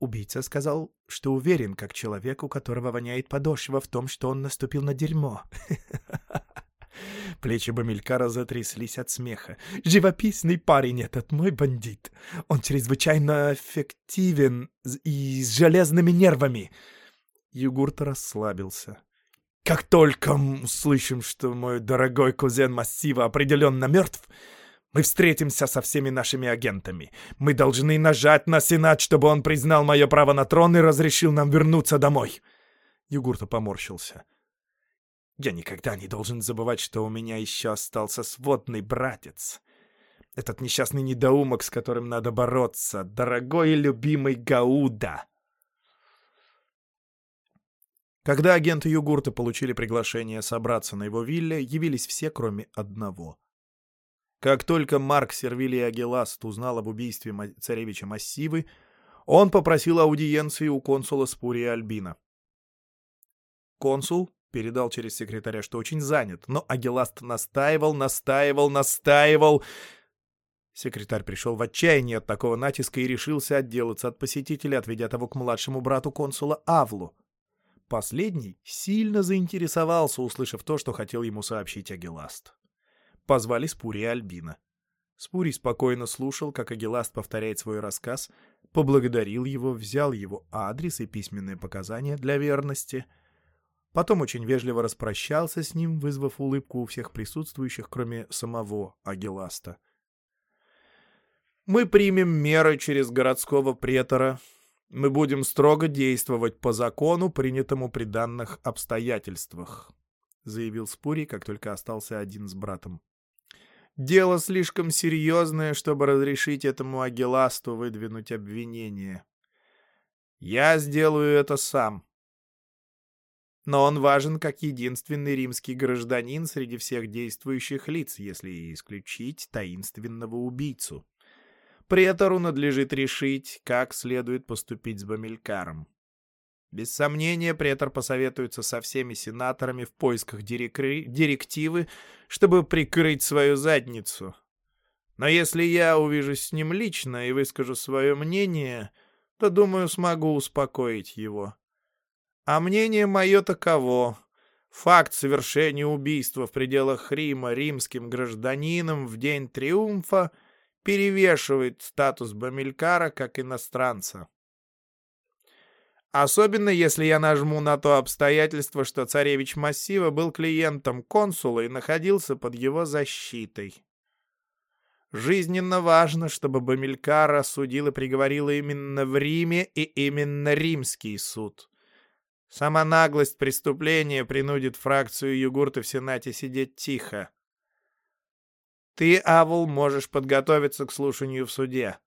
Убийца сказал, что уверен, как человек, у которого воняет подошва в том, что он наступил на дерьмо. <laughs> Плечи Бамилькара затряслись от смеха. «Живописный парень этот мой бандит. Он чрезвычайно эффективен и с железными нервами». Югурт расслабился. «Как только услышим, что мой дорогой кузен Массива определенно мертв, мы встретимся со всеми нашими агентами. Мы должны нажать на Сенат, чтобы он признал мое право на трон и разрешил нам вернуться домой». Югурта поморщился. Я никогда не должен забывать, что у меня еще остался сводный братец. Этот несчастный недоумок, с которым надо бороться, дорогой и любимый Гауда. Когда агенты Югурта получили приглашение собраться на его вилле, явились все, кроме одного. Как только Марк Сервилий Агеласт узнал об убийстве царевича Массивы, он попросил аудиенции у консула Спурия Альбина. Консул передал через секретаря, что очень занят, но Агиласт настаивал, настаивал, настаивал. Секретарь пришел в отчаяние от такого натиска и решился отделаться от посетителя, отведя того к младшему брату консула Авлу. Последний сильно заинтересовался, услышав то, что хотел ему сообщить Агиласт. Позвали Спури и Альбина. Спурий спокойно слушал, как Агиласт повторяет свой рассказ, поблагодарил его, взял его адрес и письменные показания для верности — Потом очень вежливо распрощался с ним, вызвав улыбку у всех присутствующих, кроме самого Агиласта. «Мы примем меры через городского претора. Мы будем строго действовать по закону, принятому при данных обстоятельствах», — заявил Спурий, как только остался один с братом. «Дело слишком серьезное, чтобы разрешить этому Агиласту выдвинуть обвинение. Я сделаю это сам» но он важен как единственный римский гражданин среди всех действующих лиц, если исключить таинственного убийцу. Претору надлежит решить, как следует поступить с Бамилькаром. Без сомнения, претор посоветуется со всеми сенаторами в поисках директивы, чтобы прикрыть свою задницу. Но если я увижусь с ним лично и выскажу свое мнение, то, думаю, смогу успокоить его. А мнение мое таково. Факт совершения убийства в пределах Рима римским гражданином в день триумфа перевешивает статус Бамилькара как иностранца. Особенно если я нажму на то обстоятельство, что царевич Массива был клиентом консула и находился под его защитой. Жизненно важно, чтобы Бамилькара судил и приговорил именно в Риме и именно римский суд. Сама наглость преступления принудит фракцию Югурты в Сенате сидеть тихо. Ты, Авул, можешь подготовиться к слушанию в суде.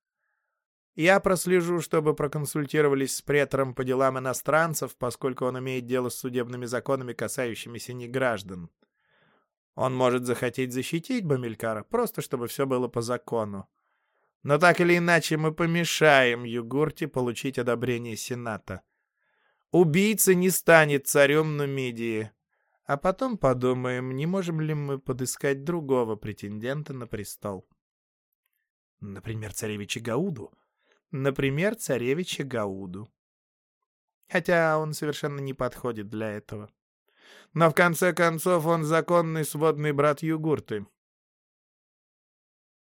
Я прослежу, чтобы проконсультировались с претором по делам иностранцев, поскольку он имеет дело с судебными законами, касающимися неграждан. Он может захотеть защитить Бамилькара, просто чтобы все было по закону. Но так или иначе мы помешаем Югурте получить одобрение Сената. Убийца не станет царем Нумидии. А потом подумаем, не можем ли мы подыскать другого претендента на престол. Например, царевича Гауду. Например, царевича Гауду. Хотя он совершенно не подходит для этого. Но в конце концов он законный сводный брат Югурты.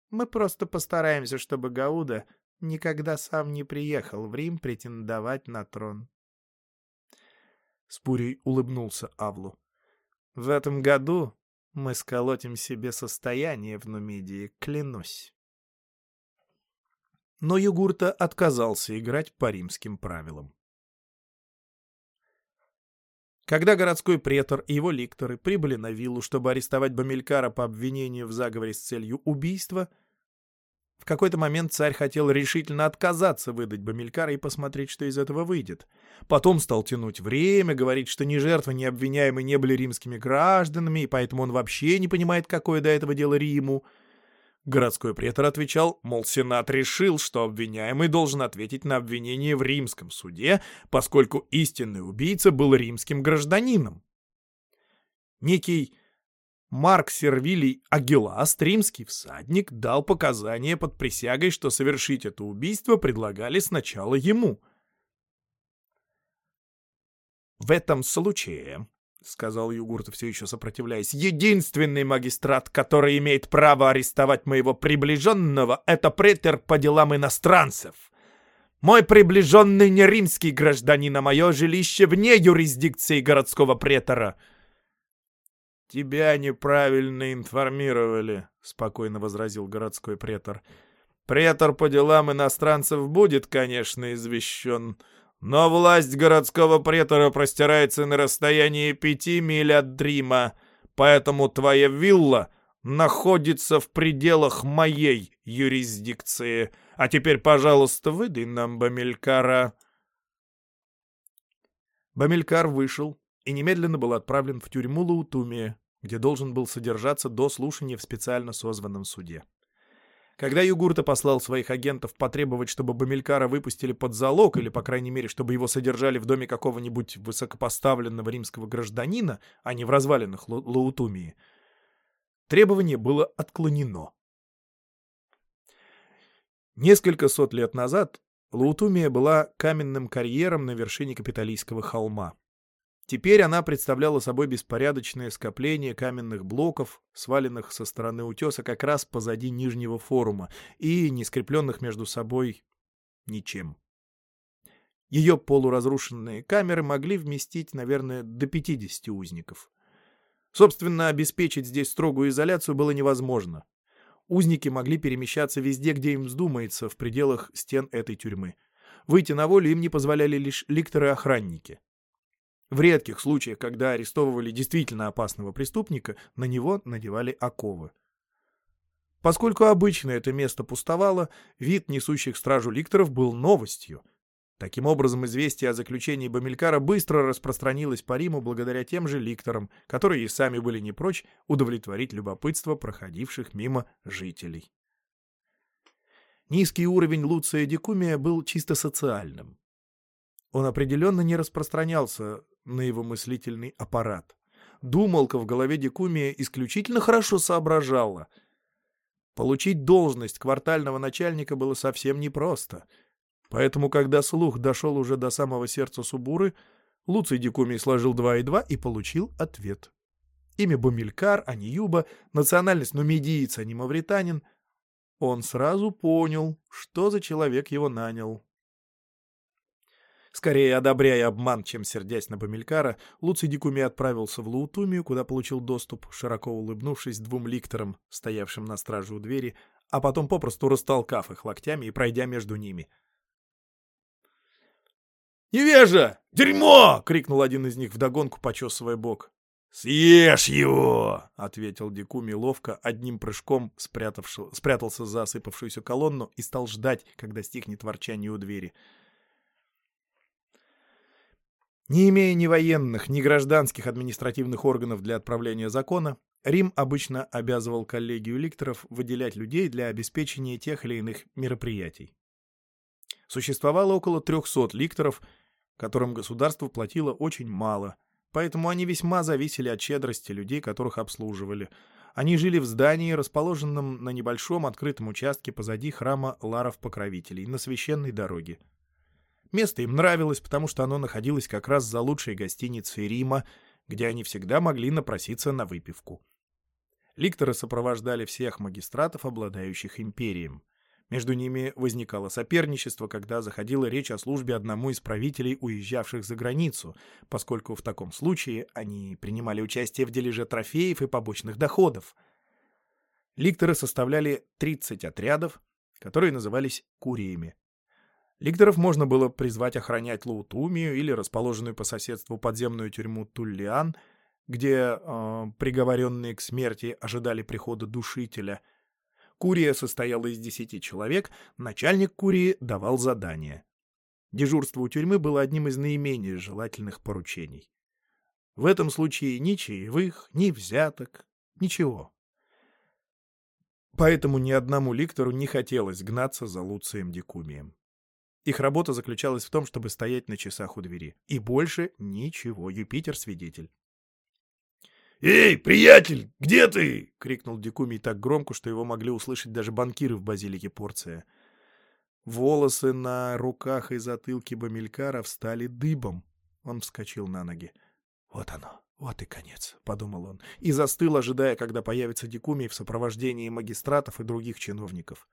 Мы просто постараемся, чтобы Гауда никогда сам не приехал в Рим претендовать на трон. Спурий улыбнулся Авлу. «В этом году мы сколотим себе состояние в Нумидии, клянусь». Но Югурта отказался играть по римским правилам. Когда городской претор и его ликторы прибыли на виллу, чтобы арестовать Бамилькара по обвинению в заговоре с целью убийства, В какой-то момент царь хотел решительно отказаться выдать Бамилькара и посмотреть, что из этого выйдет. Потом стал тянуть время, говорить, что ни жертва, ни обвиняемый не были римскими гражданами, и поэтому он вообще не понимает, какое до этого дело Риму. Городской претор отвечал, мол, Сенат решил, что обвиняемый должен ответить на обвинение в римском суде, поскольку истинный убийца был римским гражданином. Некий Марк Сервилий Агиласт, римский всадник, дал показания под присягой, что совершить это убийство предлагали сначала ему. «В этом случае», — сказал Югуртов, все еще сопротивляясь, — «единственный магистрат, который имеет право арестовать моего приближенного, это претер по делам иностранцев. Мой приближенный не римский гражданин, а мое жилище вне юрисдикции городского претора». «Тебя неправильно информировали», — спокойно возразил городской претор. «Претор по делам иностранцев будет, конечно, извещен, но власть городского претора простирается на расстоянии пяти миль от Дрима, поэтому твоя вилла находится в пределах моей юрисдикции. А теперь, пожалуйста, выдай нам Бамилькара». Бамилькар вышел и немедленно был отправлен в тюрьму Лаутумия, где должен был содержаться до слушания в специально созванном суде. Когда Югурта послал своих агентов потребовать, чтобы Бамилькара выпустили под залог, или, по крайней мере, чтобы его содержали в доме какого-нибудь высокопоставленного римского гражданина, а не в развалинах Ла Лаутумии, требование было отклонено. Несколько сот лет назад Лаутумия была каменным карьером на вершине Капитолийского холма. Теперь она представляла собой беспорядочное скопление каменных блоков, сваленных со стороны утеса как раз позади нижнего форума и не скрепленных между собой ничем. Ее полуразрушенные камеры могли вместить, наверное, до 50 узников. Собственно, обеспечить здесь строгую изоляцию было невозможно. Узники могли перемещаться везде, где им вздумается, в пределах стен этой тюрьмы. Выйти на волю им не позволяли лишь ликторы-охранники. В редких случаях, когда арестовывали действительно опасного преступника, на него надевали оковы. Поскольку обычно это место пустовало, вид несущих стражу ликторов был новостью. Таким образом, известие о заключении Бамилькара быстро распространилось по Риму благодаря тем же ликторам, которые и сами были не прочь удовлетворить любопытство проходивших мимо жителей. Низкий уровень Луция Дикумия был чисто социальным. Он определенно не распространялся на его мыслительный аппарат. Думалка в голове Дикумия исключительно хорошо соображала. Получить должность квартального начальника было совсем непросто. Поэтому, когда слух дошел уже до самого сердца Субуры, Луций Дикумий сложил два и два и получил ответ. Имя Бумилькар, а не Юба, национальность нумидиец, а не мавританин. Он сразу понял, что за человек его нанял. Скорее одобряя обман, чем сердясь на Бамилькара, Луций Дикуми отправился в Лаутумию, куда получил доступ, широко улыбнувшись двум ликторам, стоявшим на страже у двери, а потом попросту растолкав их локтями и пройдя между ними. «Невежа! Дерьмо!» — крикнул один из них вдогонку, почесывая бок. «Съешь его!» — ответил Дикуми ловко, одним прыжком спрятался за осыпавшуюся колонну и стал ждать, когда стихнет ворчание у двери. — не имея ни военных, ни гражданских административных органов для отправления закона, Рим обычно обязывал коллегию ликторов выделять людей для обеспечения тех или иных мероприятий. Существовало около 300 ликторов, которым государство платило очень мало, поэтому они весьма зависели от щедрости людей, которых обслуживали. Они жили в здании, расположенном на небольшом открытом участке позади храма Ларов-Покровителей, на священной дороге. Место им нравилось, потому что оно находилось как раз за лучшей гостиницей Рима, где они всегда могли напроситься на выпивку. Ликторы сопровождали всех магистратов, обладающих империем. Между ними возникало соперничество, когда заходила речь о службе одному из правителей, уезжавших за границу, поскольку в таком случае они принимали участие в дележе трофеев и побочных доходов. Ликторы составляли 30 отрядов, которые назывались куриями. Ликторов можно было призвать охранять Лаутумию или расположенную по соседству подземную тюрьму Туллиан, где э, приговоренные к смерти ожидали прихода душителя. Курия состояла из десяти человек, начальник Курии давал задания. Дежурство у тюрьмы было одним из наименее желательных поручений. В этом случае ни чаевых, ни взяток, ничего. Поэтому ни одному ликтору не хотелось гнаться за Луцием Дикумием. Их работа заключалась в том, чтобы стоять на часах у двери. И больше ничего, Юпитер свидетель. «Эй, приятель, где ты?» — крикнул Дикумий так громко, что его могли услышать даже банкиры в базилике Порция. Волосы на руках и затылке Бамилькара встали дыбом. Он вскочил на ноги. «Вот оно, вот и конец», — подумал он, и застыл, ожидая, когда появится Дикумий в сопровождении магистратов и других чиновников.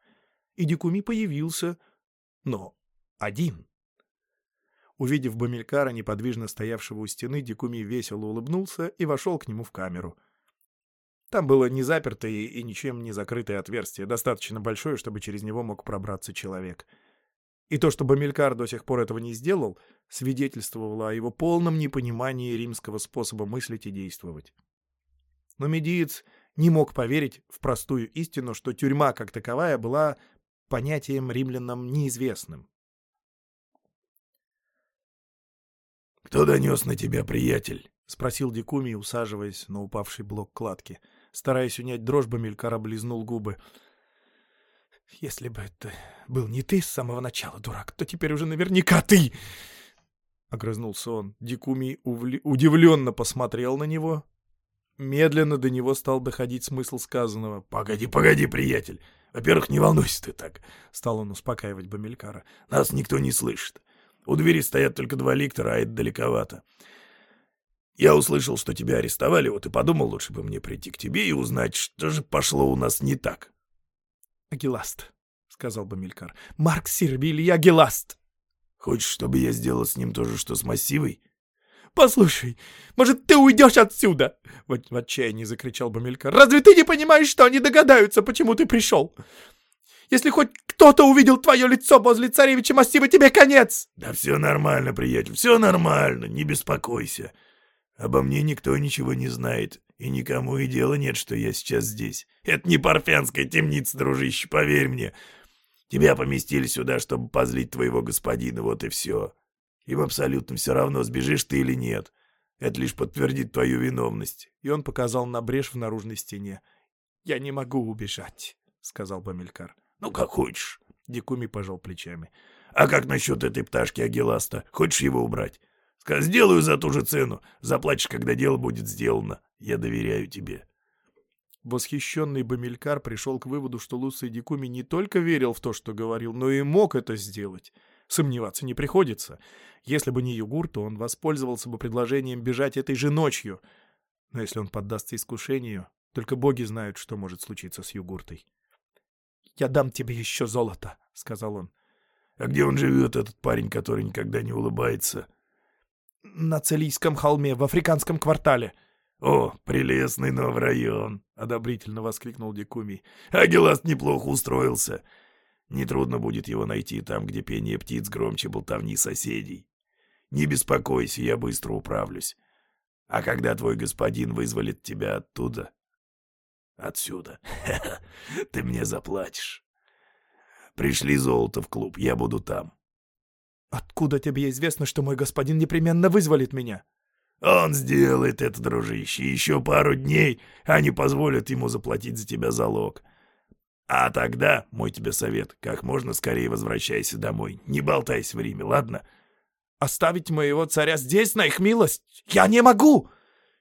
И Дикумий появился, но один. Увидев Бамилькара, неподвижно стоявшего у стены, Дикуми весело улыбнулся и вошел к нему в камеру. Там было не запертое и ничем не закрытое отверстие, достаточно большое, чтобы через него мог пробраться человек. И то, что Бамилькар до сих пор этого не сделал, свидетельствовало о его полном непонимании римского способа мыслить и действовать. Но медиец не мог поверить в простую истину, что тюрьма как таковая была понятием римлянам неизвестным. «Кто донес на тебя, приятель?» — спросил Дикуми, усаживаясь на упавший блок кладки. Стараясь унять дрожь, Бамилькар облизнул губы. «Если бы это был не ты с самого начала, дурак, то теперь уже наверняка ты!» Огрызнулся он. Дикуми увли... удивленно посмотрел на него. Медленно до него стал доходить смысл сказанного. «Погоди, погоди, приятель! Во-первых, не волнуйся ты так!» Стал он успокаивать Бамилькара. «Нас никто не слышит. У двери стоят только два ликтора, а это далековато. Я услышал, что тебя арестовали, вот и подумал, лучше бы мне прийти к тебе и узнать, что же пошло у нас не так. — Агиласт, — сказал Бамилькар. — Марк Сербилий Агиласт. — Хочешь, чтобы я сделал с ним то же, что с массивой? — Послушай, может, ты уйдешь отсюда? — в отчаянии закричал Бамилькар. — Разве ты не понимаешь, что они догадаются, почему ты пришел? Если хоть кто-то увидел твое лицо возле царевича массива, тебе конец!» «Да все нормально, приятель, все нормально, не беспокойся. Обо мне никто ничего не знает, и никому и дела нет, что я сейчас здесь. Это не парфянская темница, дружище, поверь мне. Тебя поместили сюда, чтобы позлить твоего господина, вот и все. Им абсолютно все равно, сбежишь ты или нет. Это лишь подтвердит твою виновность». И он показал на брешь в наружной стене. «Я не могу убежать», — сказал Бамилькар. «Ну, как хочешь», — Дикуми пожал плечами. «А как насчет этой пташки Агиласта? Хочешь его убрать? Скажи, сделаю за ту же цену. Заплатишь, когда дело будет сделано. Я доверяю тебе». Восхищенный Бамилькар пришел к выводу, что Луций Дикуми не только верил в то, что говорил, но и мог это сделать. Сомневаться не приходится. Если бы не Югур, то он воспользовался бы предложением бежать этой же ночью. Но если он поддастся искушению, только боги знают, что может случиться с Югуртой. «Я дам тебе еще золото», — сказал он. «А где он живет, этот парень, который никогда не улыбается?» «На Целийском холме, в африканском квартале». «О, прелестный новый район!» — одобрительно воскликнул Дикуми. «Агиласт неплохо устроился. Нетрудно будет его найти там, где пение птиц громче болтовни соседей. Не беспокойся, я быстро управлюсь. А когда твой господин вызволит тебя оттуда, Отсюда. <laughs> Ты мне заплатишь. Пришли золото в клуб, я буду там. Откуда тебе известно, что мой господин непременно вызволит меня? Он сделает это, дружище, еще пару дней, они позволят ему заплатить за тебя залог. А тогда, мой тебе совет, как можно скорее возвращайся домой. Не болтайся в Риме, ладно? Оставить моего царя здесь, на их милость? Я не могу!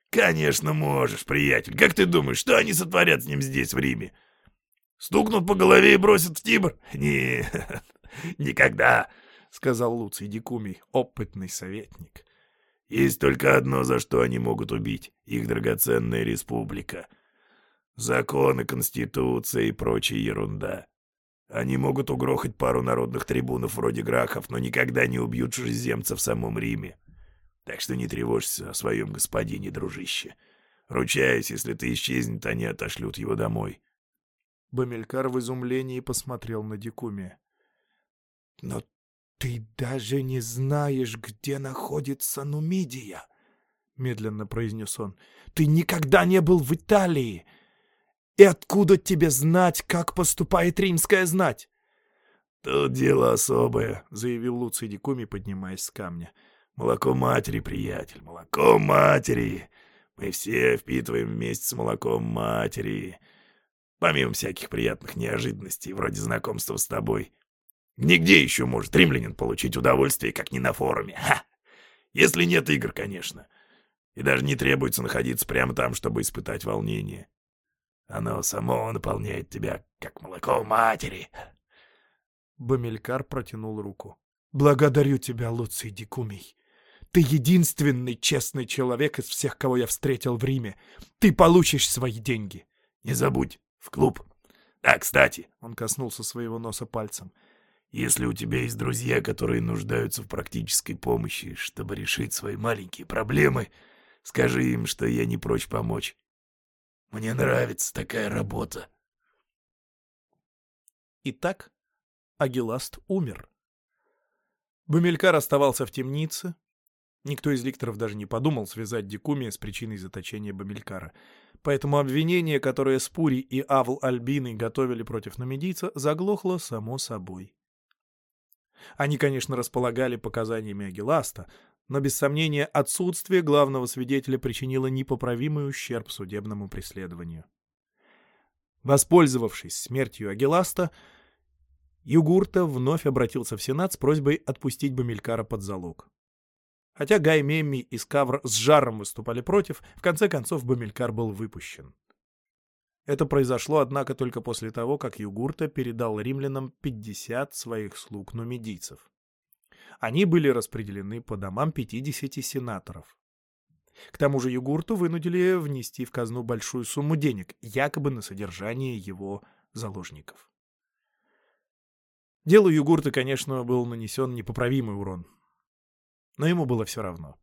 «Конечно можешь, приятель. Как ты думаешь, что они сотворят с ним здесь, в Риме? Стукнут по голове и бросят в Тибр? Нет, <laughs> никогда», — сказал Луций Дикумий, опытный советник. «Есть только одно, за что они могут убить — их драгоценная республика. Законы, конституция и прочая ерунда. Они могут угрохать пару народных трибунов вроде Грахов, но никогда не убьют чужеземца в самом Риме. Так что не тревожься о своем господине, дружище. Ручаюсь, если ты исчезнет, они отошлют его домой. Бамелькар в изумлении посмотрел на Дикуми. — Но ты даже не знаешь, где находится Нумидия, — медленно произнес он. — Ты никогда не был в Италии. И откуда тебе знать, как поступает римская знать? — Тут дело особое, — заявил Луций Дикуми, поднимаясь с камня. — Молоко матери, приятель, молоко матери. Мы все впитываем вместе с молоком матери. Помимо всяких приятных неожиданностей, вроде знакомства с тобой. Нигде еще может римлянин получить удовольствие, как не на форуме. Ха! Если нет игр, конечно. И даже не требуется находиться прямо там, чтобы испытать волнение. Оно само наполняет тебя, как молоко матери. Бамилькар протянул руку. «Благодарю тебя, Луций Дикумий. Ты единственный честный человек из всех, кого я встретил в Риме. Ты получишь свои деньги. Не забудь, в клуб. Да, кстати, он коснулся своего носа пальцем. Если у тебя есть друзья, которые нуждаются в практической помощи, чтобы решить свои маленькие проблемы, скажи им, что я не прочь помочь. Мне нравится такая работа. Итак, Агиласт умер. Бумелькар оставался в темнице. Никто из ликторов даже не подумал связать Дикумия с причиной заточения Бамилькара. Поэтому обвинение, которое Спури и Авл Альбины готовили против намедийца, заглохло само собой. Они, конечно, располагали показаниями Агиласта, но без сомнения отсутствие главного свидетеля причинило непоправимый ущерб судебному преследованию. Воспользовавшись смертью Агиласта, Югурта вновь обратился в Сенат с просьбой отпустить Бамилькара под залог. Хотя Гай Мемми и Скавр с жаром выступали против, в конце концов Бамилькар был выпущен. Это произошло, однако, только после того, как Югурта передал римлянам 50 своих слуг нумидийцев. Они были распределены по домам 50 сенаторов. К тому же Югурту вынудили внести в казну большую сумму денег, якобы на содержание его заложников. Делу Югурта, конечно, был нанесен непоправимый урон. Но ему было все равно.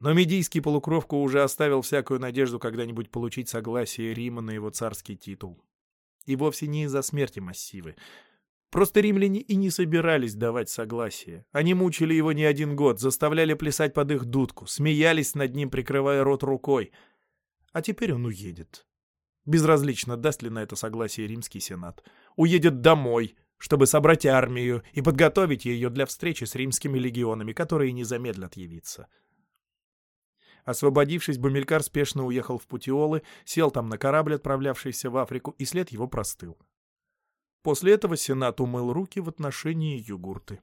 Но медийский полукровка уже оставил всякую надежду когда-нибудь получить согласие Рима на его царский титул. И вовсе не из-за смерти массивы. Просто римляне и не собирались давать согласие. Они мучили его не один год, заставляли плясать под их дудку, смеялись над ним, прикрывая рот рукой. А теперь он уедет. Безразлично, даст ли на это согласие римский сенат. Уедет домой, чтобы собрать армию и подготовить ее для встречи с римскими легионами, которые не замедлят явиться. Освободившись, Бумелькар спешно уехал в Путиолы, сел там на корабль, отправлявшийся в Африку, и след его простыл. После этого Сенат умыл руки в отношении югурты.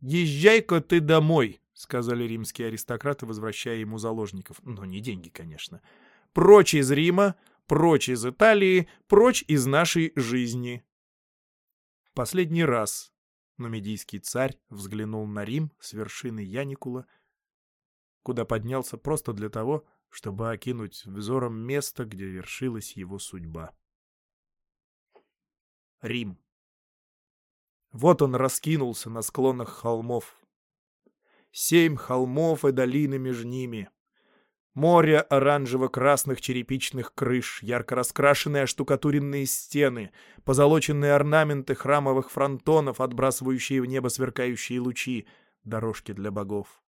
«Езжай-ка ты домой!» — сказали римские аристократы, возвращая ему заложников. Но не деньги, конечно. «Прочь из Рима, прочь из Италии, прочь из нашей жизни!» Последний раз нумидийский царь взглянул на Рим с вершины Яникула — куда поднялся просто для того, чтобы окинуть взором место, где вершилась его судьба. Рим. Вот он раскинулся на склонах холмов. Семь холмов и долины между ними. Море оранжево-красных черепичных крыш, ярко раскрашенные оштукатуренные стены, позолоченные орнаменты храмовых фронтонов, отбрасывающие в небо сверкающие лучи, дорожки для богов.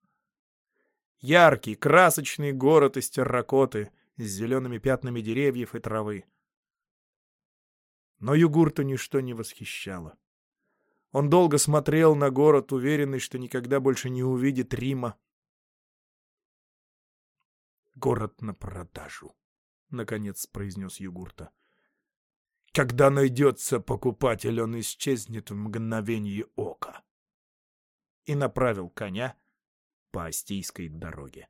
Яркий, красочный город из терракоты с зелеными пятнами деревьев и травы. Но Югурту ничто не восхищало. Он долго смотрел на город, уверенный, что никогда больше не увидит Рима. «Город на продажу», — наконец произнес Югурта. «Когда найдется покупатель, он исчезнет в мгновение ока». И направил коня по Остийской дороге.